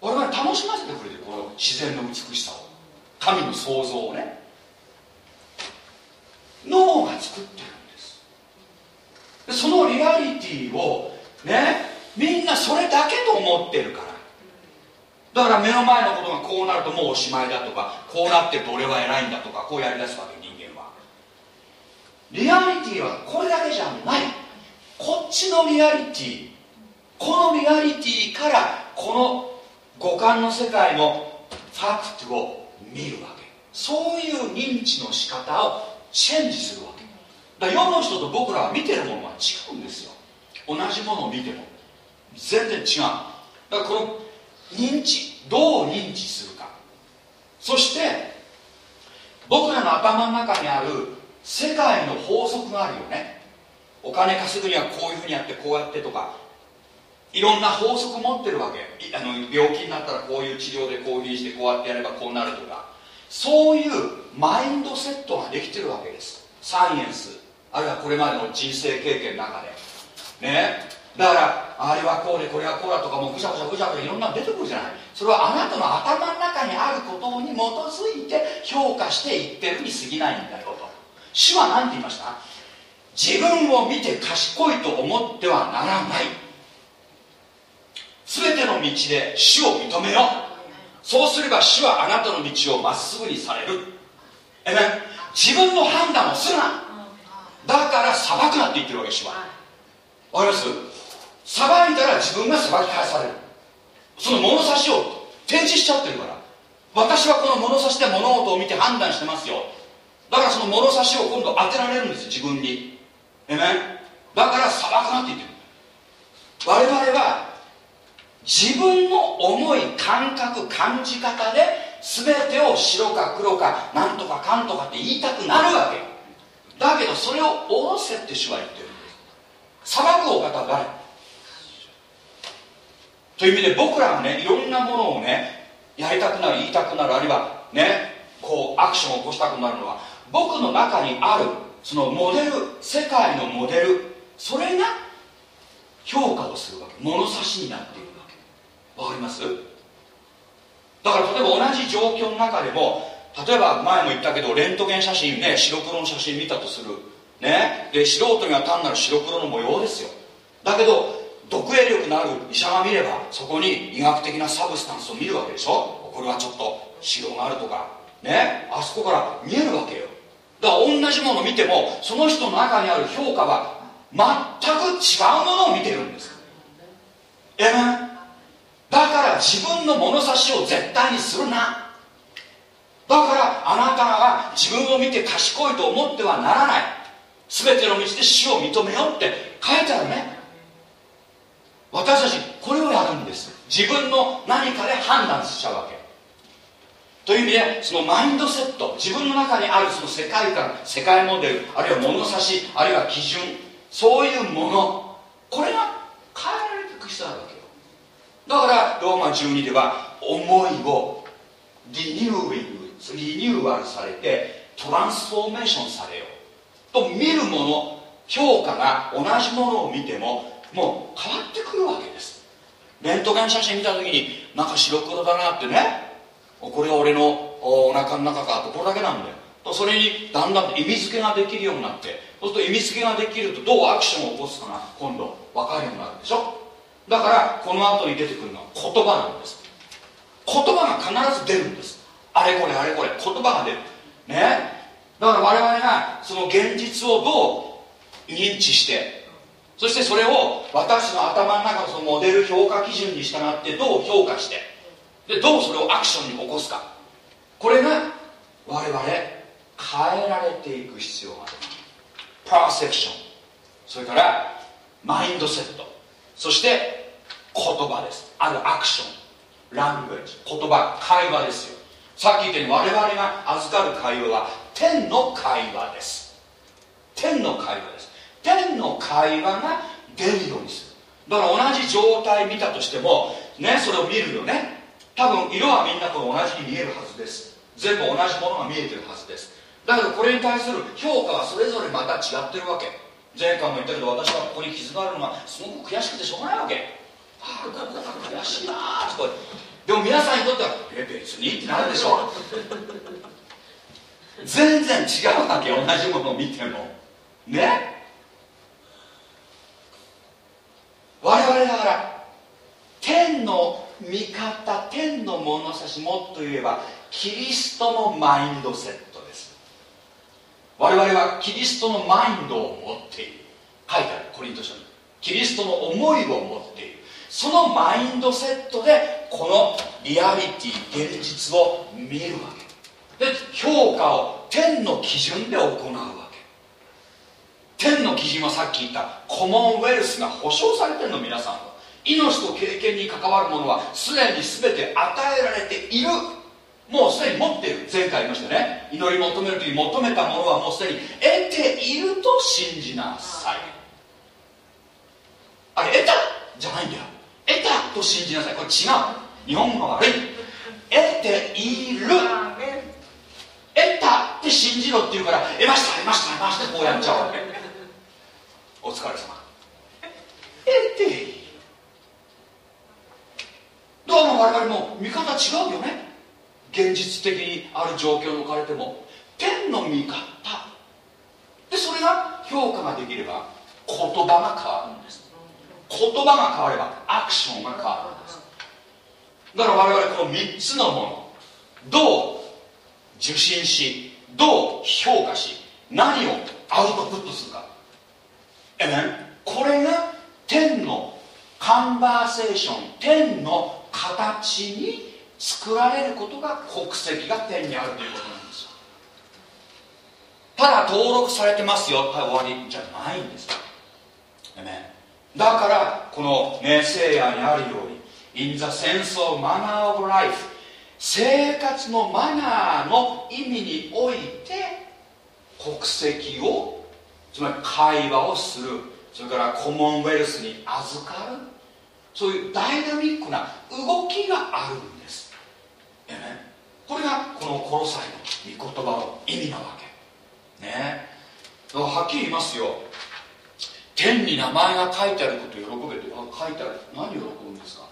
我々楽しませてくれてこの自然の美しさを。神の創造をね。脳が作ってるんです。でそのリアリティをねみんなそれだけと思ってるから。だから目の前のことがこうなるともうおしまいだとかこうなってると俺は偉いんだとかこうやりだすわけ人間は。リアリティはこれだけじゃない。こっちのリアリティこのリアリティからこの五感の世界のファクトを見るわけ。そういう認知の仕方をチェンジするわけ。だから世の人と僕らは見てるものは違うんですよ。同じものを見ても。全然違う。だからこの認知どう認知するか。そして僕らの頭の中にある世界の法則があるよね。お金稼ぐにはこういうふうにやってこうやってとかいろんな法則持ってるわけ。あの病気になったらこういう治療でこういうふうにしてこうやってやればこうなるとか。そういうマインドセットができてるわけです。サイエンス。あるいはこれまでの人生経験の中で。ね。だからあれはこうでこれはこうだとかもうぐちゃぐちゃぐちゃぐちゃいろんなの出てくるじゃない。それはあなたの頭の中にあることに基づいて評価していってるに過ぎないんだよと。主は何て言いました？自分を見て賢いと思ってはならない。全ての道で主を認めよう。そうすれば主はあなたの道をまっすぐにされる。えね自分の判断をするな。だから裁くなって言ってるわけ主は。わかります？裁いたら自分が裁き返される。その物差しを提示しちゃってるから。私はこの物差しで物事を見て判断してますよ。だからその物差しを今度当てられるんです自分に。えめだから裁くなって言って。る我々は自分の思い感覚感じ方で全てを白か黒かなんとかかんとかって言いたくなるわけ。だけどそれを下ろせって主は言ってる裁くお方は誰？という意味で僕らがねいろんなものをねやりたくなる言いたくなるあるいはねこうアクションを起こしたくなるのは僕の中にあるそのモデル世界のモデルそれが評価をするわけ。物差しになっているわけ。わかります？だから例えば同じ状況の中でも例えば前も言ったけどレントゲン写真ね白黒の写真見たとする。ね。で素人には単なる白黒の模様ですよ。だけど読影力のある医者が見ればそこに医学的なサブスタンスを見るわけでしょ？これはちょっと白があるとかね？あそこから見えるわけよ。だから同じものを見てもその人の中にある評価は全く違うものを見てるんです。え？めだから自分の物差しを絶対にするな。だからあなたが自分を見て賢いと思ってはならない。全ての道で死を認めようって書いてあるね。私たちこれをやるんです。自分の何かで判断しちゃうわけ。という意味でそのマインドセット自分の中にあるその世界観世界モデルあるいは物差しあるいは基準そういうものこれが変えられていく必要あるわけよ。だからローマ12では思いをリニューイングリニューアルされてトランスフォーメーションされよう。と見るもの評価が同じものを見てももう変わってくるわけです。レントゲン写真見た時になんか白黒だなってね。これが俺のお腹の中かとこれだけなんだよ。それにだんだん意味付けができるようになってそうすると意味付けができるとどうアクションを起こすかが今度分かるようになるでしょだからこの後に出てくるのは言葉なんです言葉が必ず出るんですあれこれあれこれ言葉が出るねだから我々がその現実をどう認知してそしてそれを私の頭の中のそのモデル評価基準に従ってどう評価してでどうそれをアクションに起こすか。これが我々変えられていく必要がある。パーセプション。それからマインドセット。そして言葉です。あるアクション。ラングエッジ。言葉会話ですよ。さっき言ったように我々が預かる会話は天の会話です。天の会話です。天の会話が出るようにする。だから同じ状態見たとしてもねそれを見るよね。多分色はみんなと同じに見えるはずです。全部同じものが見えてるはずです。だけどこれに対する評価はそれぞれまた違ってるわけ。前回も言ったけど私はここに傷があるのがすごく悔しくてしょうがないわけ。ああここだ悔しいなあとでも皆さんにとってはえ別にってなるでしょ。全然違うわけ。同じものを見ても。ね？我々だから天の見方天の物差しもっと言えばキリストのマインドセットです。我々はキリストのマインドを持っている。書いてある。コリント書に。キリストの思いを持っている。そのマインドセットでこのリアリティ現実を見るわけ。で評価を天の基準で行うわけ。天の基準はさっき言ったコモンウェルスが保証されてるの皆さんは。命と経験に関わるものはすでに全て与えられている。もうすでに持っている。前回言いましたね。祈り求める時に求めたものはもうすでに得ていると信じなさい。あれ得た？じゃないんだよ。と信じなさい。これ違う。日本語が悪い。得ている。得たって信じろって言うから得ました得ました得ましたこうやっちゃうお疲れ様。得てどうも我々も見方違うよね。現実的にある状況に置かれても天の見方。でそれが評価ができれば言葉が変わるんです。言葉が変わればアクションが変わるんです。だから我々この3つのものどう受信しどう評価し何をアウトプットするか。えこれが天のカンバーセーション天の形に作られることが国籍が天にあるということなんですよ。ただ登録されてますよ。はい終わりじゃないんですね。だからこのね聖夜にあるように In the sense of manner of life 生活のマナーの意味において国籍をつまり会話をする。それからコモンウェルスに預かる。そういうダイナミックな動きがあるんです。ねこれがこのコロサイの御言葉の意味なわけ。ねはっきり言いますよ。天に名前が書いてあることを喜べて。書いてある。何喜ぶんですか？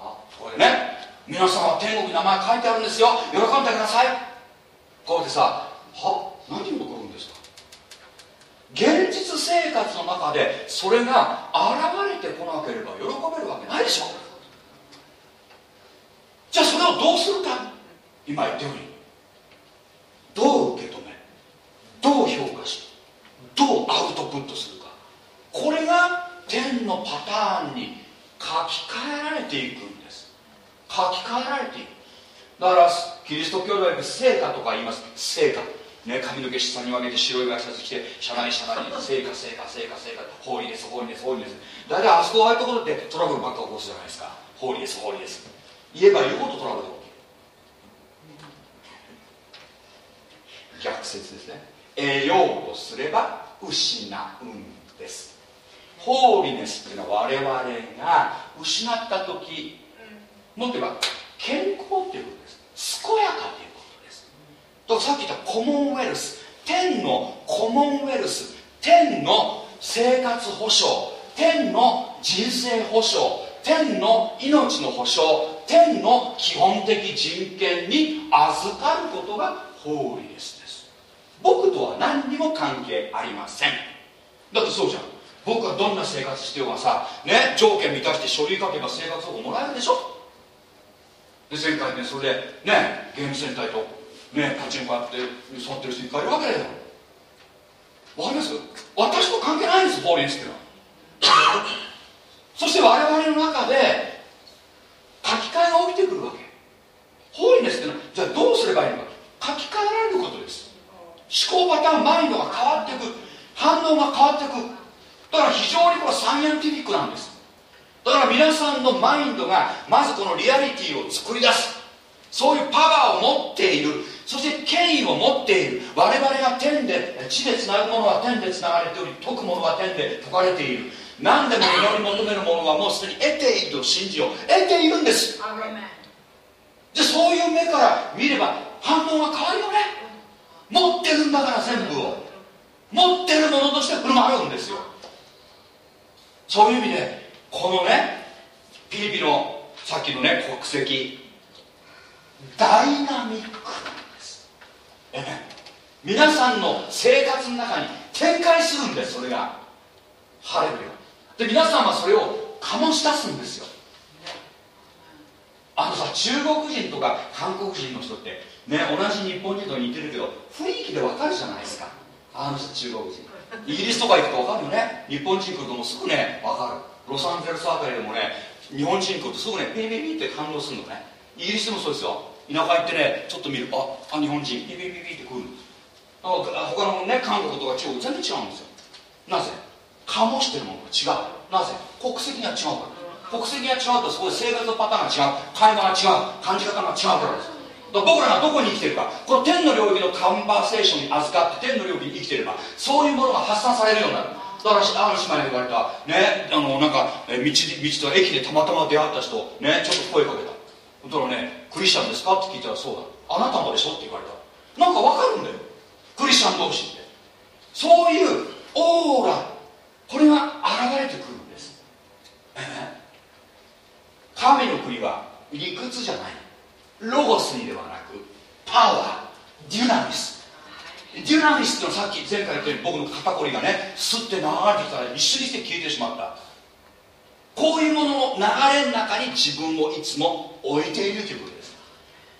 あこれね。皆さんは天国に名前書いてあるんですよ。喜んでください。こうやってさは？何喜ぶ現実生活の中でそれが現れてこなければ喜べるわけないでしょ。じゃあそれをどうするか今言ったように。どう受け止め？どう評価し？どうアウトプットするか？これが天のパターンに書き換えられていくんです。書き換えられていく。だからキリスト教では聖歌とか言います。聖歌ね、髪の毛下に上げて白いワイシャツ着て車内車内に聖火聖火聖火聖火ホーリーですホーリーですホーリーです。大体あそこああいうところってトラブルばっか起こすじゃないですか。ホーリーですホーリーです。言えば言うほどトラブルが起きる。逆説ですね。得ようとすれば失うんです。ホーリネスっていうのは我々が失った時もっと言えば健康っていうことです。健やかというだからさっき言ったコモンウェルス天のコモンウェルス天の生活保障天の人生保障天の命の保障天の基本的人権に預かることがホーリネスです。僕とは何にも関係ありません。だってそうじゃん。僕はどんな生活してようがさね条件満たして書類書けば生活保護もらえるでしょ。で前回ねそれでねゲームセンターとねパチンコやって座ってる人いっぱいいるわけだよ。わかります？私と関係ないんです法律っていうのは。そして我々の中で書き換えが起きてくるわけ。法律っていうのはじゃあどうすればいいのか。書き換えられることです。思考パターンマインドが変わっていく反応が変わっていく。だから非常にこれサイエンティフィックなんです。だから皆さんのマインドがまずこのリアリティを作り出す。そういうパワーを持っている。そして権威を持っている。我々が天で地でつなぐものは天でつながれており解くものは天で解かれている。何でも祈り求めるものはもうすでに得ていると信じよう。得ているんです。でそういう目から見れば反応が変わるよね。持ってるんだから全部を。持ってるものとして振る舞うんですよ。そういう意味でこのねピリピのさっきのね国籍ダイナミックなんです。え皆さんの生活の中に展開するんですそれが。ハレルヤ。で皆さんはそれを醸し出すんですよ。あのさ中国人とか韓国人の人ってね同じ日本人と似てるけど雰囲気でわかるじゃないですか。あの人中国人。イギリスとか行くとわかるよね。日本人来るともすぐねわかる。ロサンゼルスあたりでもね日本人来るとすぐねピリピリって感動するのね。イギリスでもそうですよ。田舎行ってねちょっと見るああ日本人ピピピピって来るあ他のね韓国とか中国全然違うんですよ。なぜ？醸してるものが違う。なぜ？国籍が違うから。国籍が違うとそこで生活のパターンが違う。会話が違う。感じ方が違うからです。だから僕らがどこに生きてるか。この天の領域のカンバーセーションに預かって天の領域に生きてればそういうものが発散されるようになる。だからある姉妹が言われたねあのなんか道道と駅でたまたま出会った人ねちょっと声かけたそしたらねクリスチャンですか？って聞いたらそうだ。あなたもでしょ？って言われた。なんかわかるんだよ。クリスチャン同士って。そういうオーラこれが現れてくるんです、神の国は理屈じゃない。ロゴスにではなくパワーデュナミス。デュナミスってのはさっき前回言ったように僕の肩こりがねスッて流れてきたら一瞬にして消えてしまった。こういうものの流れの中に自分をいつも置いているということです。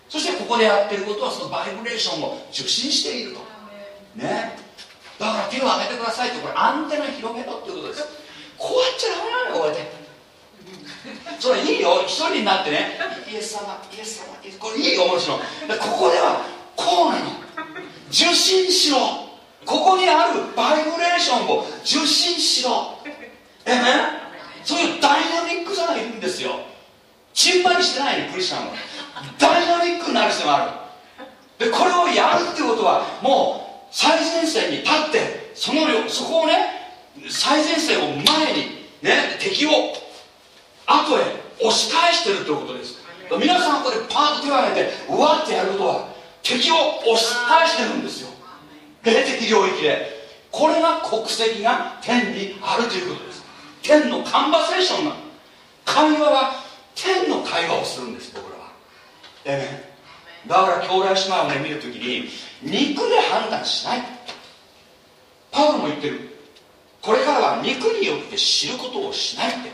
そしてここでやってることはそのバイブレーションを受信していると。ね。だから手を挙げてくださいってこれアンテナ広げろっていうことです。こうやっちゃダメなのよこうやって。それいいよ。一人になってね。イエス様イエス様これいいよもちろんここではこうなの。受信しろ。ここにあるバイブレーションを受信しろ。えねそういうダイナミックさがいるんですよ。チンパにしてないねクリスチャンは。ダイナミックになる必要がある。でこれをやるっていうことはもう最前線に立ってそのそこをね最前線を前にね敵を後へ押し返してるということです。皆さんここでパーッと手を挙げてうわってやることは敵を押し返してるんですよ。霊的領域で。これが国籍が天にあるということです。天のカンバセーションなの会話は天の会話をするんです僕らは。ええ。だから兄弟姉妹をね見るときに肉で判断しない。パウロも言ってる。これからは肉によって知ることをしないって。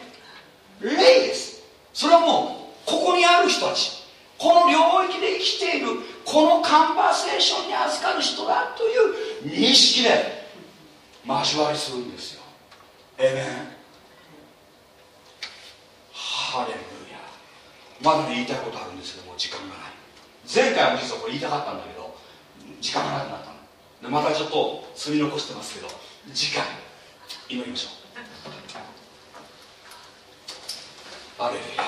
霊です。それはもうここにある人たち。この領域で生きているこのカンバーセーションに預かる人だという認識で交わりするんですよ。えめんハレルヤまだね言いたいことあるんですけども時間がない。前回も実はこれ言いたかったんだけど時間がなくなったの。でまたちょっと積み残してますけど次回祈りましょう。アレルヤ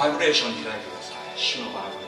バイブレーションに開いてください。主のバイブレーション。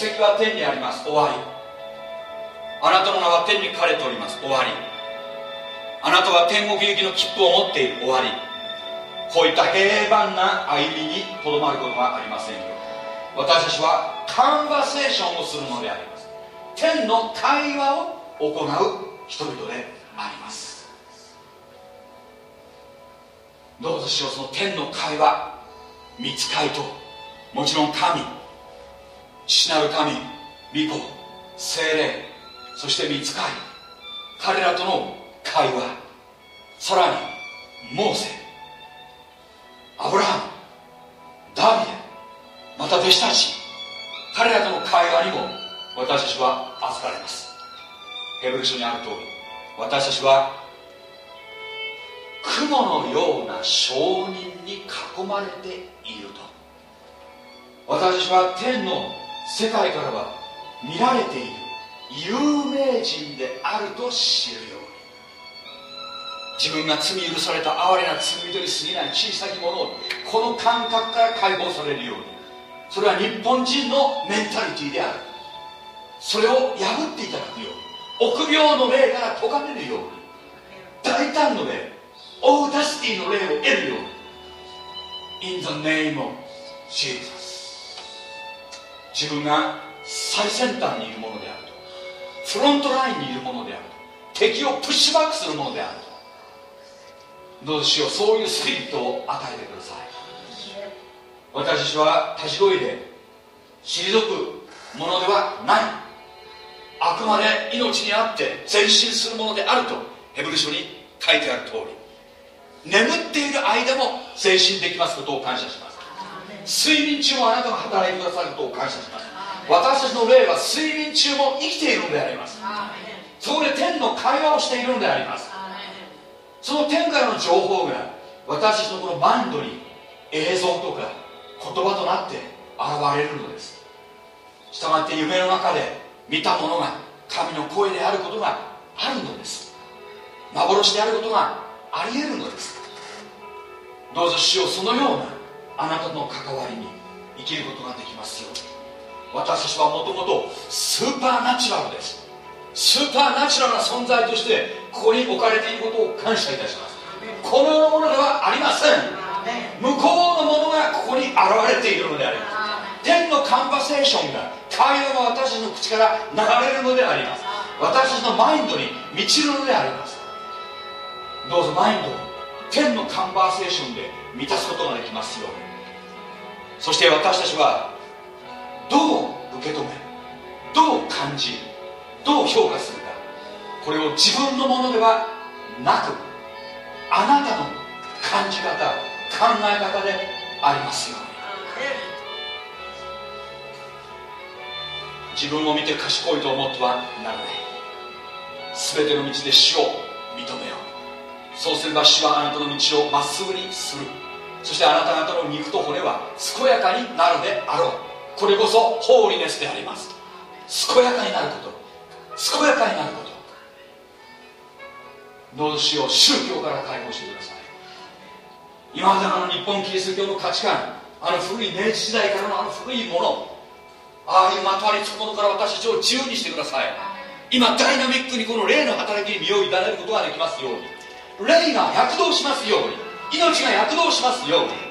籍は天にあります。終わり。あなたの名は天に書かれております。終わり。あなたは天国行きの切符を持っている。終わり。こういった平凡な歩みにとどまることがありませんよ。私たちはカンバセーションをするのであります。天の会話を行う人々であります。どうぞしよう。その天の会話見つかいともちろん神父なる神御子精霊そして見つかい彼らとの会話さらにモーセアブラハムダビデまた弟子たち彼らとの会話にも私たちは預かれます。ヘブル書にある通り私たちは雲のような証人に囲まれていると。私たちは天の世界からは見られている有名人であると知るように自分が罪許された哀れな罪人に過ぎない小さきものをこの感覚から解放される。ようにそれは日本人のメンタリティーである。それを破っていただくように臆病の霊から解かれるように。大胆の霊オーダシティの霊を得るように。In the name of Jesus 自分が最先端にいるものであると。フロントラインにいるものであると。敵をプッシュバックするものであると。どうしようそういうスピリットを与えてください。私たちは立ち恋で退くものではない。あくまで命にあって前進するものであるとヘブル書に書いてある通り。眠っている間も前進できますことを感謝します？睡眠中もあなたが働いてくださることを感謝します。私たちの霊は睡眠中も生きているのであります。そこで天の会話をしているのであります。その天からの情報が私たちのこのマインドに映像とか言葉となって現れるのです。したがって夢の中で見たものが神の声であることがあるのです。幻であることがあり得るのです。どうぞ主よそのようなあなたとの関わりに生きることができますように。私たちはもともとスーパーナチュラルです。スーパーナチュラルな存在としてここに置かれていることを感謝いたします。この世のものではありません。向こうのものがここに現れているのであります。天のカンバセーションが会話が私たちの口から流れるのであります。私たちのマインドに満ちるのであります。どうぞマインドを天のカンバセーションで満たすことができますようにそして私たちはどう受け止めどう感じどう評価するかこれを自分のものではなくあなたの感じ方考え方でありますように。自分を見て賢いと思ってはならない。全ての道で死を認めよう。そうすれば死はあなたの道をまっすぐにするそしてあなた方の肉と骨は健やかになるであろう。これこそホーリネスであります。健やかになること。健やかになること。どうしよう宗教から解放してください。今までの日本キリスト教の価値観あの古い明治時代からのあの古いものああいうまとわりつくものから私たちを自由にしてください。今ダイナミックにこの霊の働きに身を委ねることができますように。霊が躍動しますように。命が躍動しますように。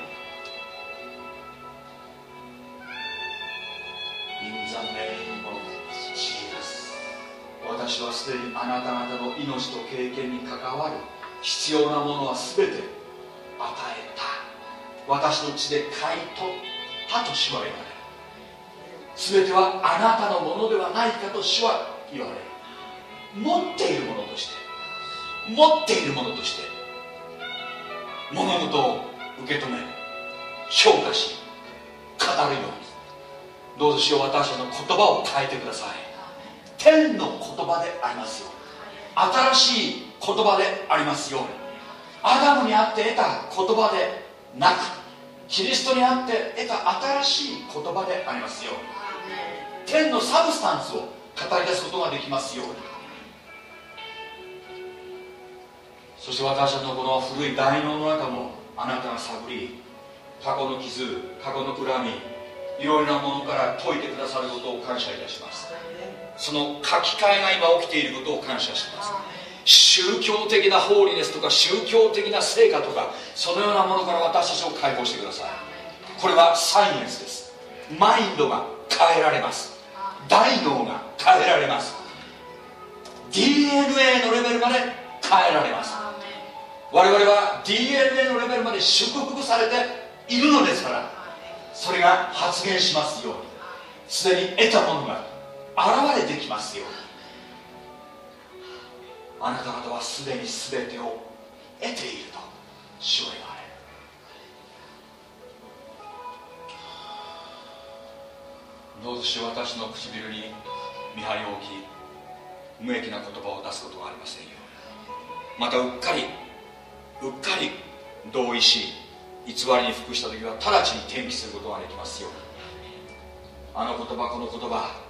私はすでにあなた方の命と経験に関わる必要なものは全て与えた。私の血で買い取ったと主は言われる。全てはあなたのものではないかと主は言われる。持っているものとして。持っているものとして。物事を受け止め評価し語るように。どうぞしよう私たちの言葉を変えてください。天の言葉でありますよ。新しい言葉でありますよアダムにあって得た言葉でなくキリストにあって得た新しい言葉でありますよ天のサブスタンスを語り出すことができますようにそして私たちのこの古い大脳の中もあなたが探り過去の傷過去の恨みいろいろなものから解いてくださることを感謝いたします。その書き換えが今起きていることを感謝します。宗教的なホーリネスとか宗教的な成果とかそのようなものから私たちを解放してください。これはサイエンスです。マインドが変えられます。大脳が変えられます。DNA のレベルまで変えられます。我々は DNA のレベルまで祝福されているのですからそれが発現しますように。すでに得たものが現れてきますように。あなた方はすでに全てを得ていると主は言われる。どうぞ私の唇に見張りを置き無益な言葉を出すことがありませんよまたうっかりうっかり同意し偽りに服した時は直ちに転機することができますよあの言葉この言葉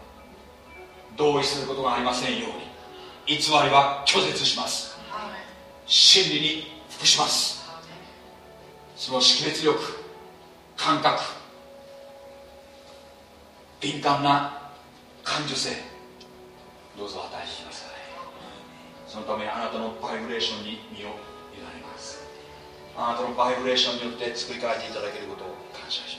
同意することがありませんように。偽りは拒絶します。真理に服します。その識別力感覚敏感な感受性。どうぞ与えてください。そのためあなたのバイブレーションに身をあなたのバイブレーションによって作り変えていただけることを感謝します。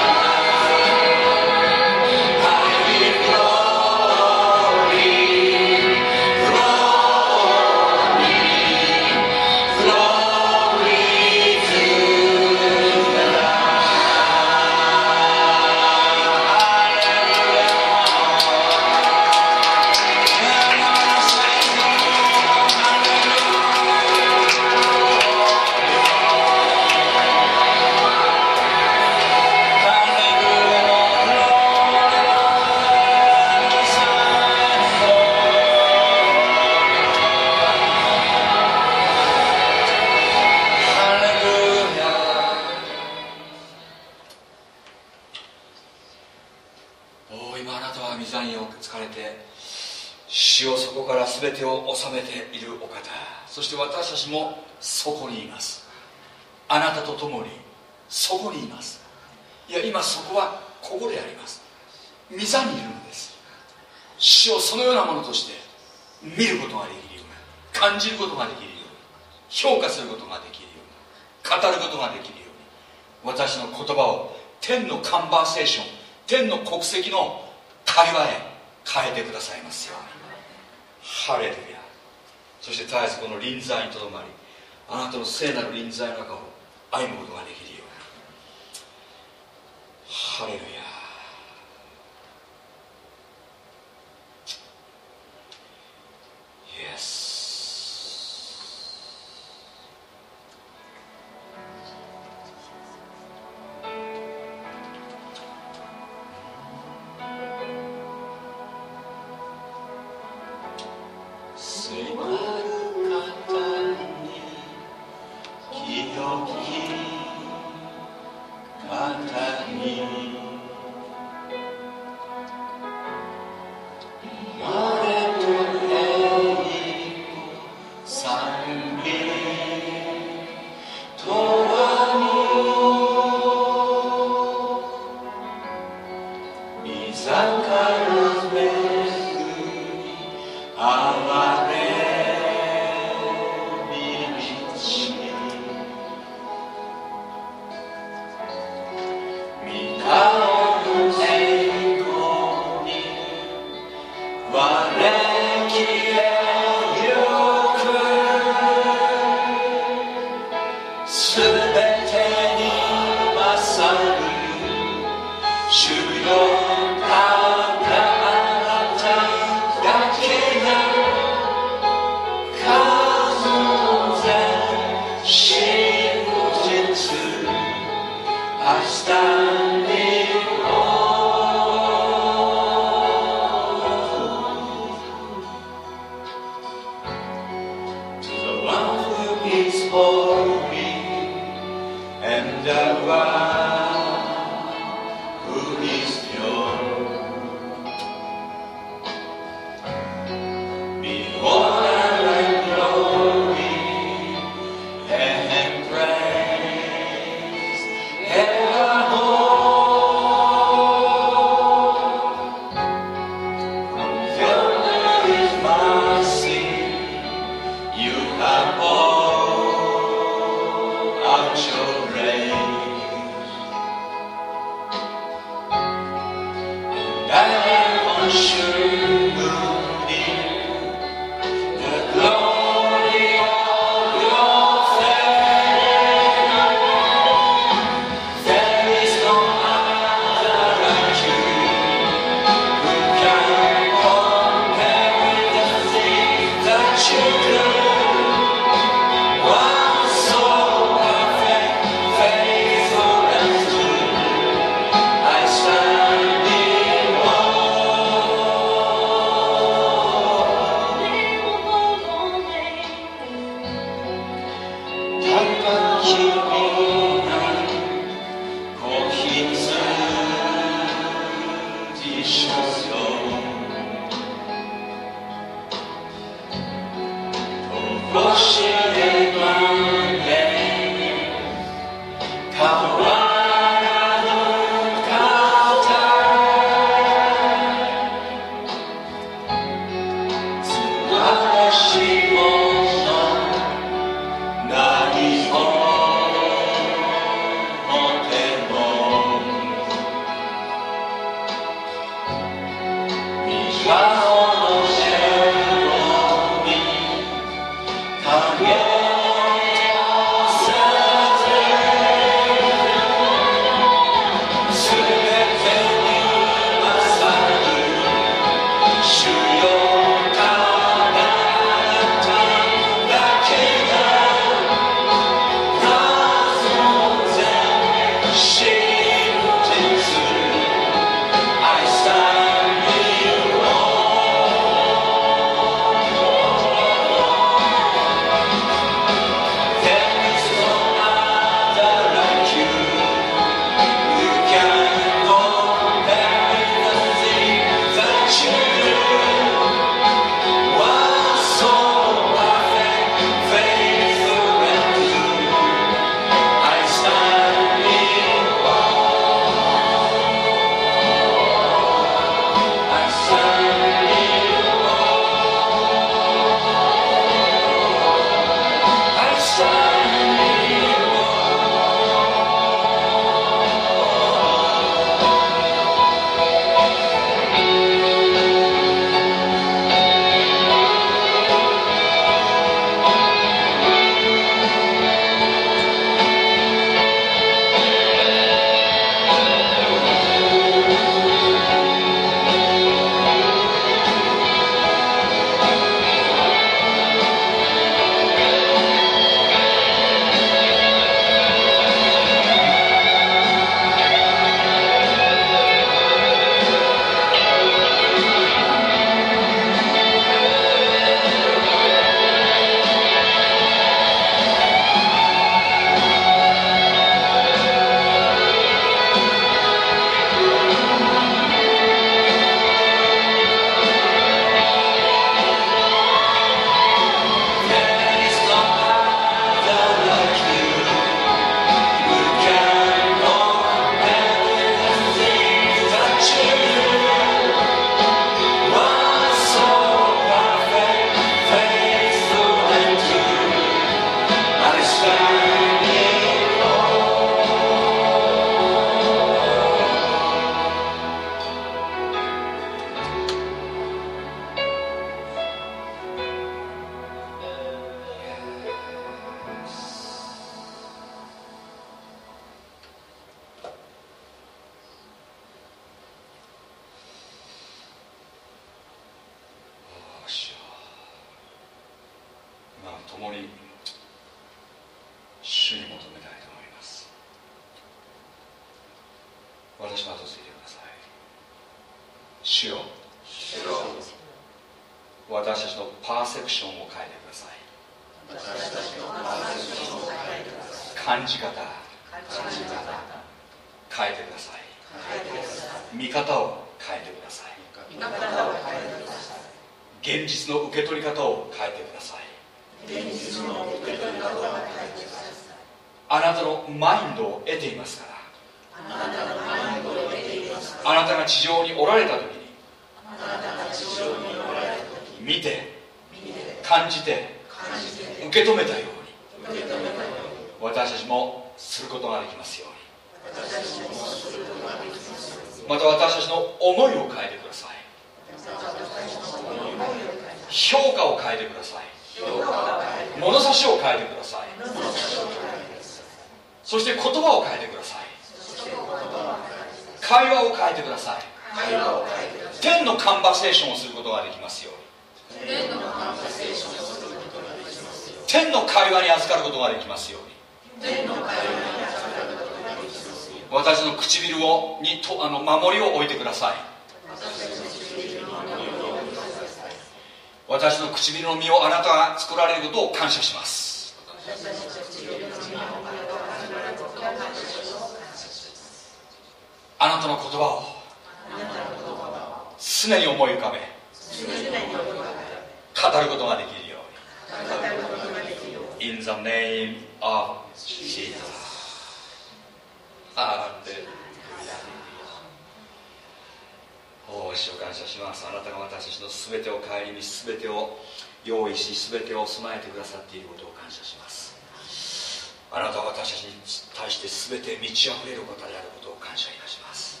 ち溢れる方であることを感謝いたします。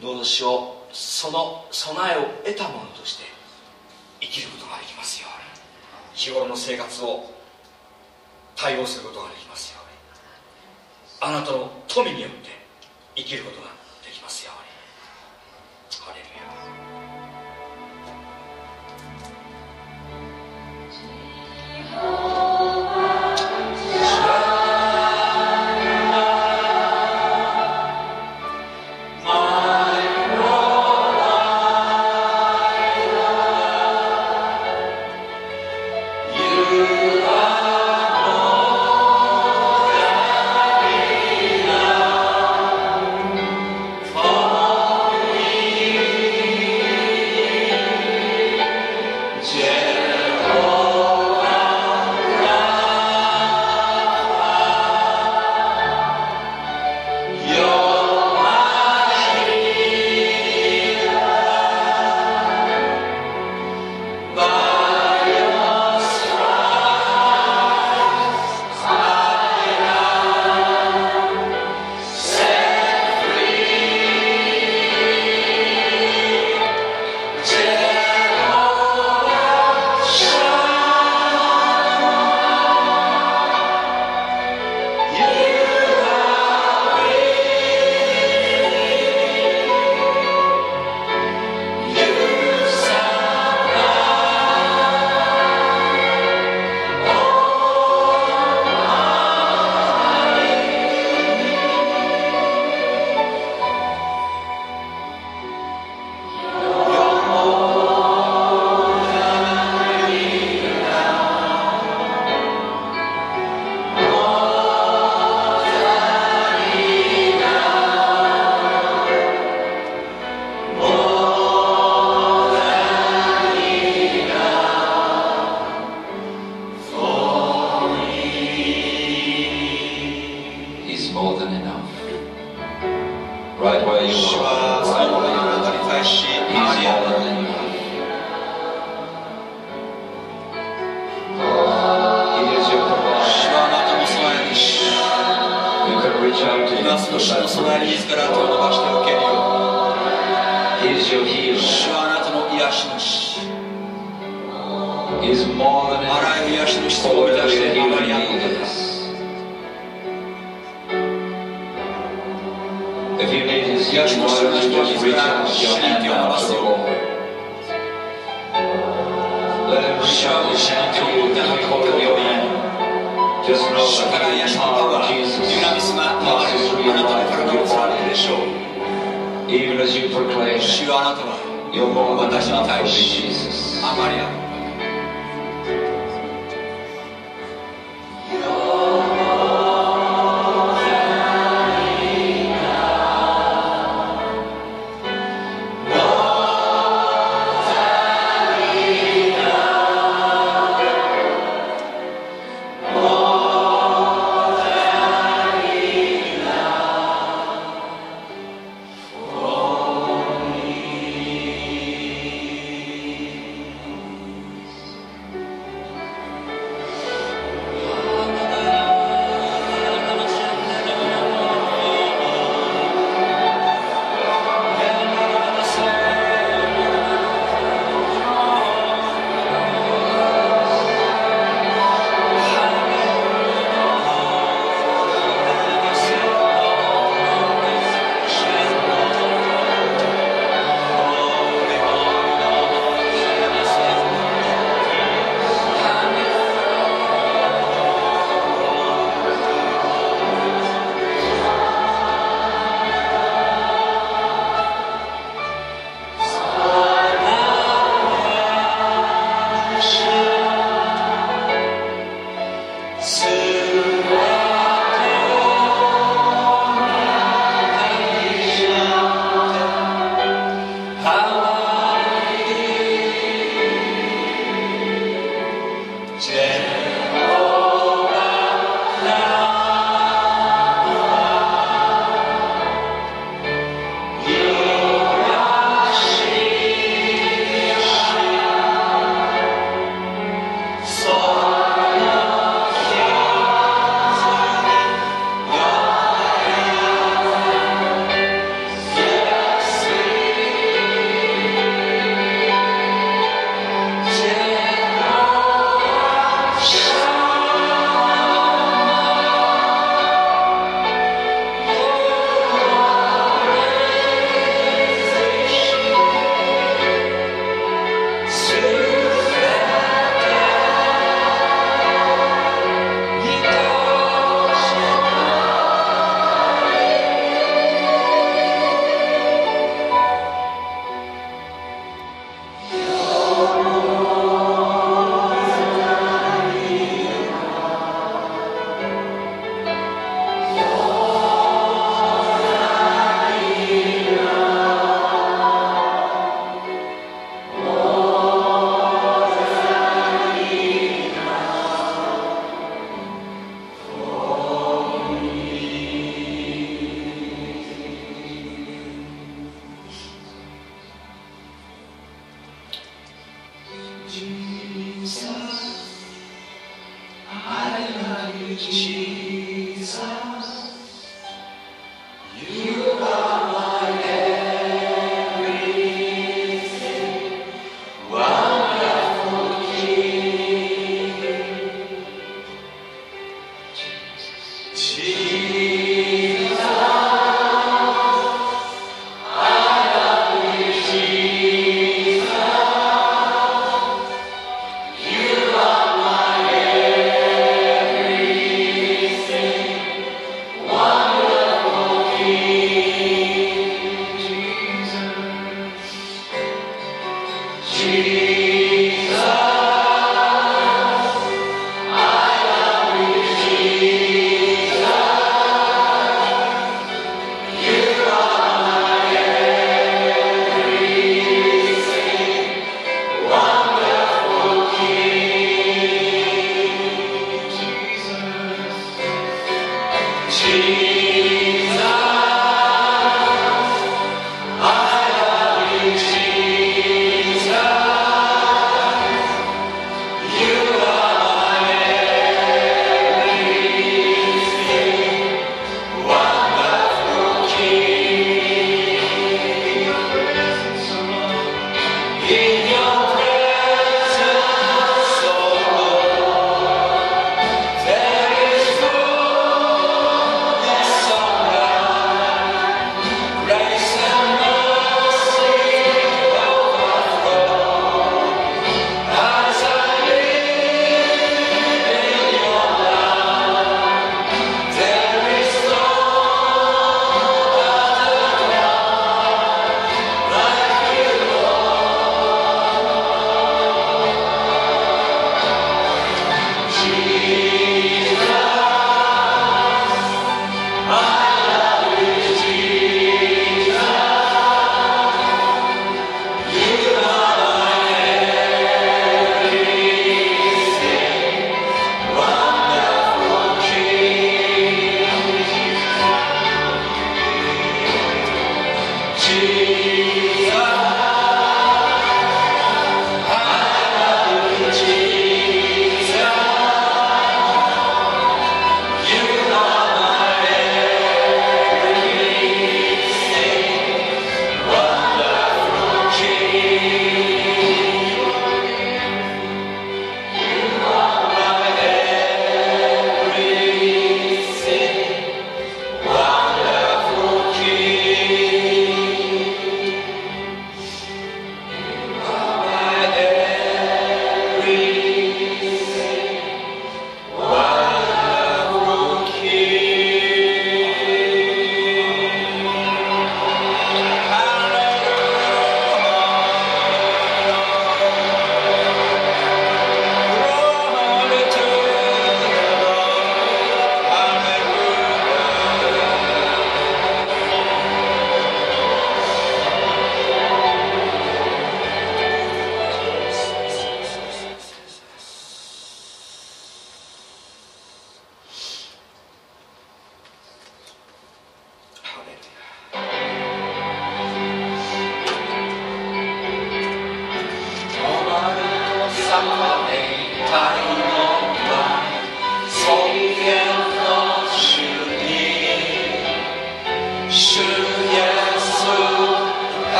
どうをその備えを得たものとして生きることができますように。日頃の生活を対応することができますように。あなたの富によって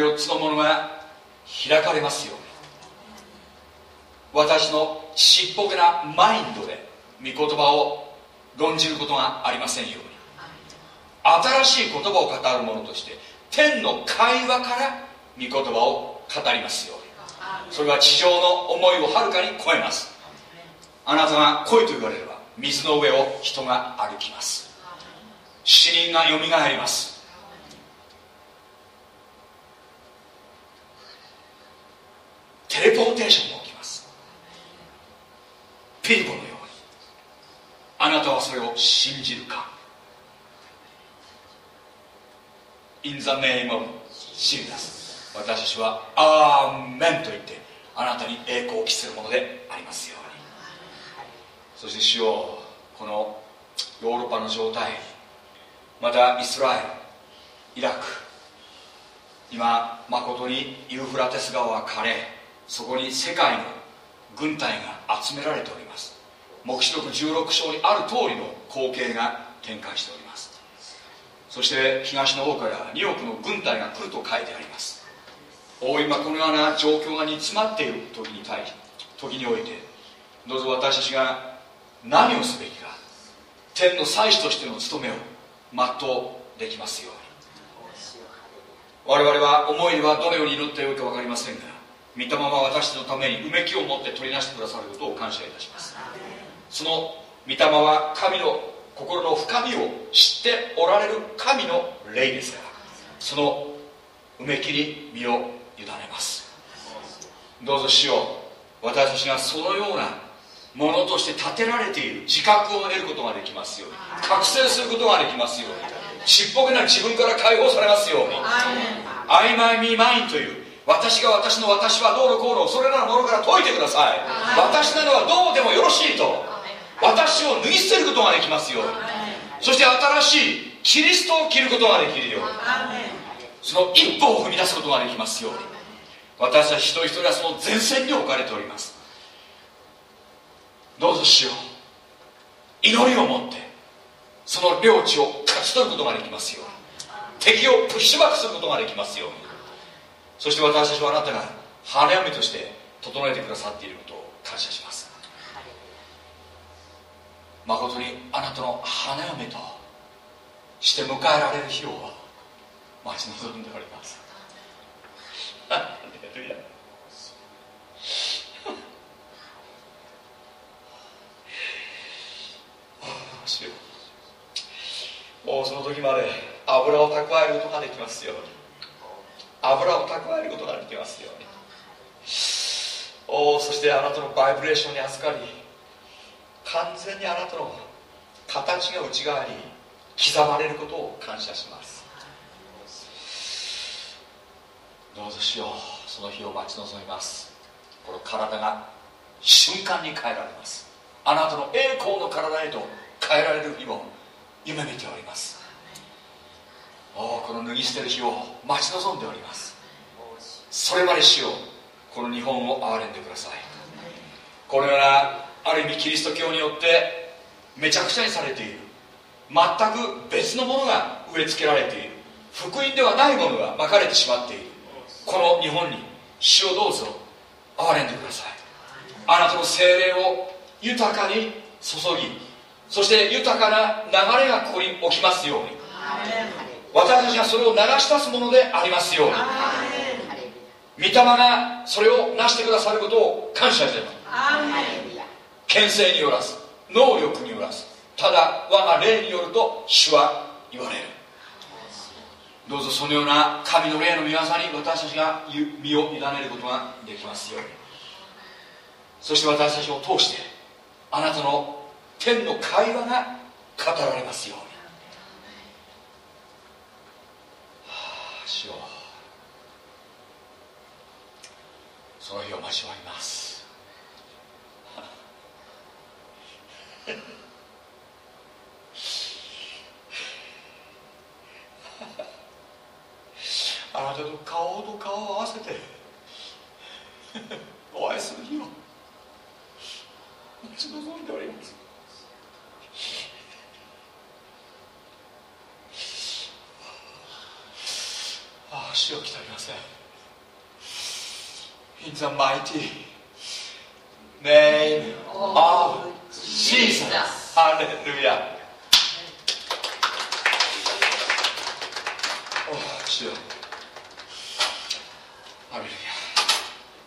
4つのものが開かれますように。私のちっぽけなマインドで御言葉を論じることがありませんように。新しい言葉を語る者として天の会話から御言葉を語りますように。それは地上の思いをはるかに超えます。あなたが来いと言われれば水の上を人が歩きます。死人がよみがえりますテレポーテーションも起きます。ピリポのように。あなたはそれを信じるか。In the name of Jesus 私たちはアーメンと言ってあなたに栄光を期するものでありますように。そして主よこのヨーロッパの状態またイスラエルイラク今誠にユーフラテス川は枯れそこに世界の軍隊が集められております。黙示録16章にある通りの光景が展開しております。そして東の方から2億の軍隊が来ると書いてあります。大今このような状況が煮詰まっている時に対し時においてどうぞ私たちが何をすべきか天の祭司としての務めを全うできますように。我々は思いではどのように祈ってよいか分かりませんが御霊は私のためにうめきを持って取り出してくださることを感謝いたします。その御霊は神の心の深みを知っておられる神の霊ですからそのうめきに身を委ねます。どうぞしよう私たちがそのようなものとして立てられている自覚を得ることができますように覚醒することができますようにちっぽけな自分から解放されますように曖昧ミーマインという私が私の私はどうのこうのそれらのものから解いてください。私などはどうでもよろしいと。私を脱ぎ捨てることができますよ。うにそして新しいキリストを着ることができるよう。にその一歩を踏み出すことができますように。私たち一人一人はその前線に置かれております。どうぞしよう。祈りを持ってその領地を勝ち取ることができますように。敵をプッシュバックすることができますようにそして私たちはあなたが花嫁として整えてくださっていることを感謝します。誠にあなたの花嫁として迎えられる日を待ち望んでおります。ハレルヤ。主よ。もうその時まで油を蓄えることができますように油を蓄えることができますように。おそしてあなたのバイブレーションに預かり完全にあなたの形が内側に刻まれることを感謝します。どうぞしようその日を待ち望みます。この体が瞬間に変えられます。あなたの栄光の体へと変えられる日を夢見ております。おこの脱ぎ捨てる日を待ち望んでおります。それまでしようこの日本を憐れんでください。このようなある意味キリスト教によってめちゃくちゃにされている。全く別のものが植え付けられている。福音ではないものがまかれてしまっている。この日本に死をどうぞ憐れんでください。あなたの精霊を豊かに注ぎそして豊かな流れがここに起きますように。私たちがそれを流し出すものでありますように。御霊がそれを成してくださることを感謝しています。牽制によらず能力によらずただ我が霊によると主は言われる。どうぞそのような神の霊の御業に私たちが身を委ねることができますように。そして私たちを通してあなたの天の会話が語られますように、はあ、主よその日を待ちわります。あなたと顔と顔を合わせて お会いする日を待ち望んでおります。ああ主を来たりません。In the mighty name of Jesus. ハレルヤお主よハレルヤ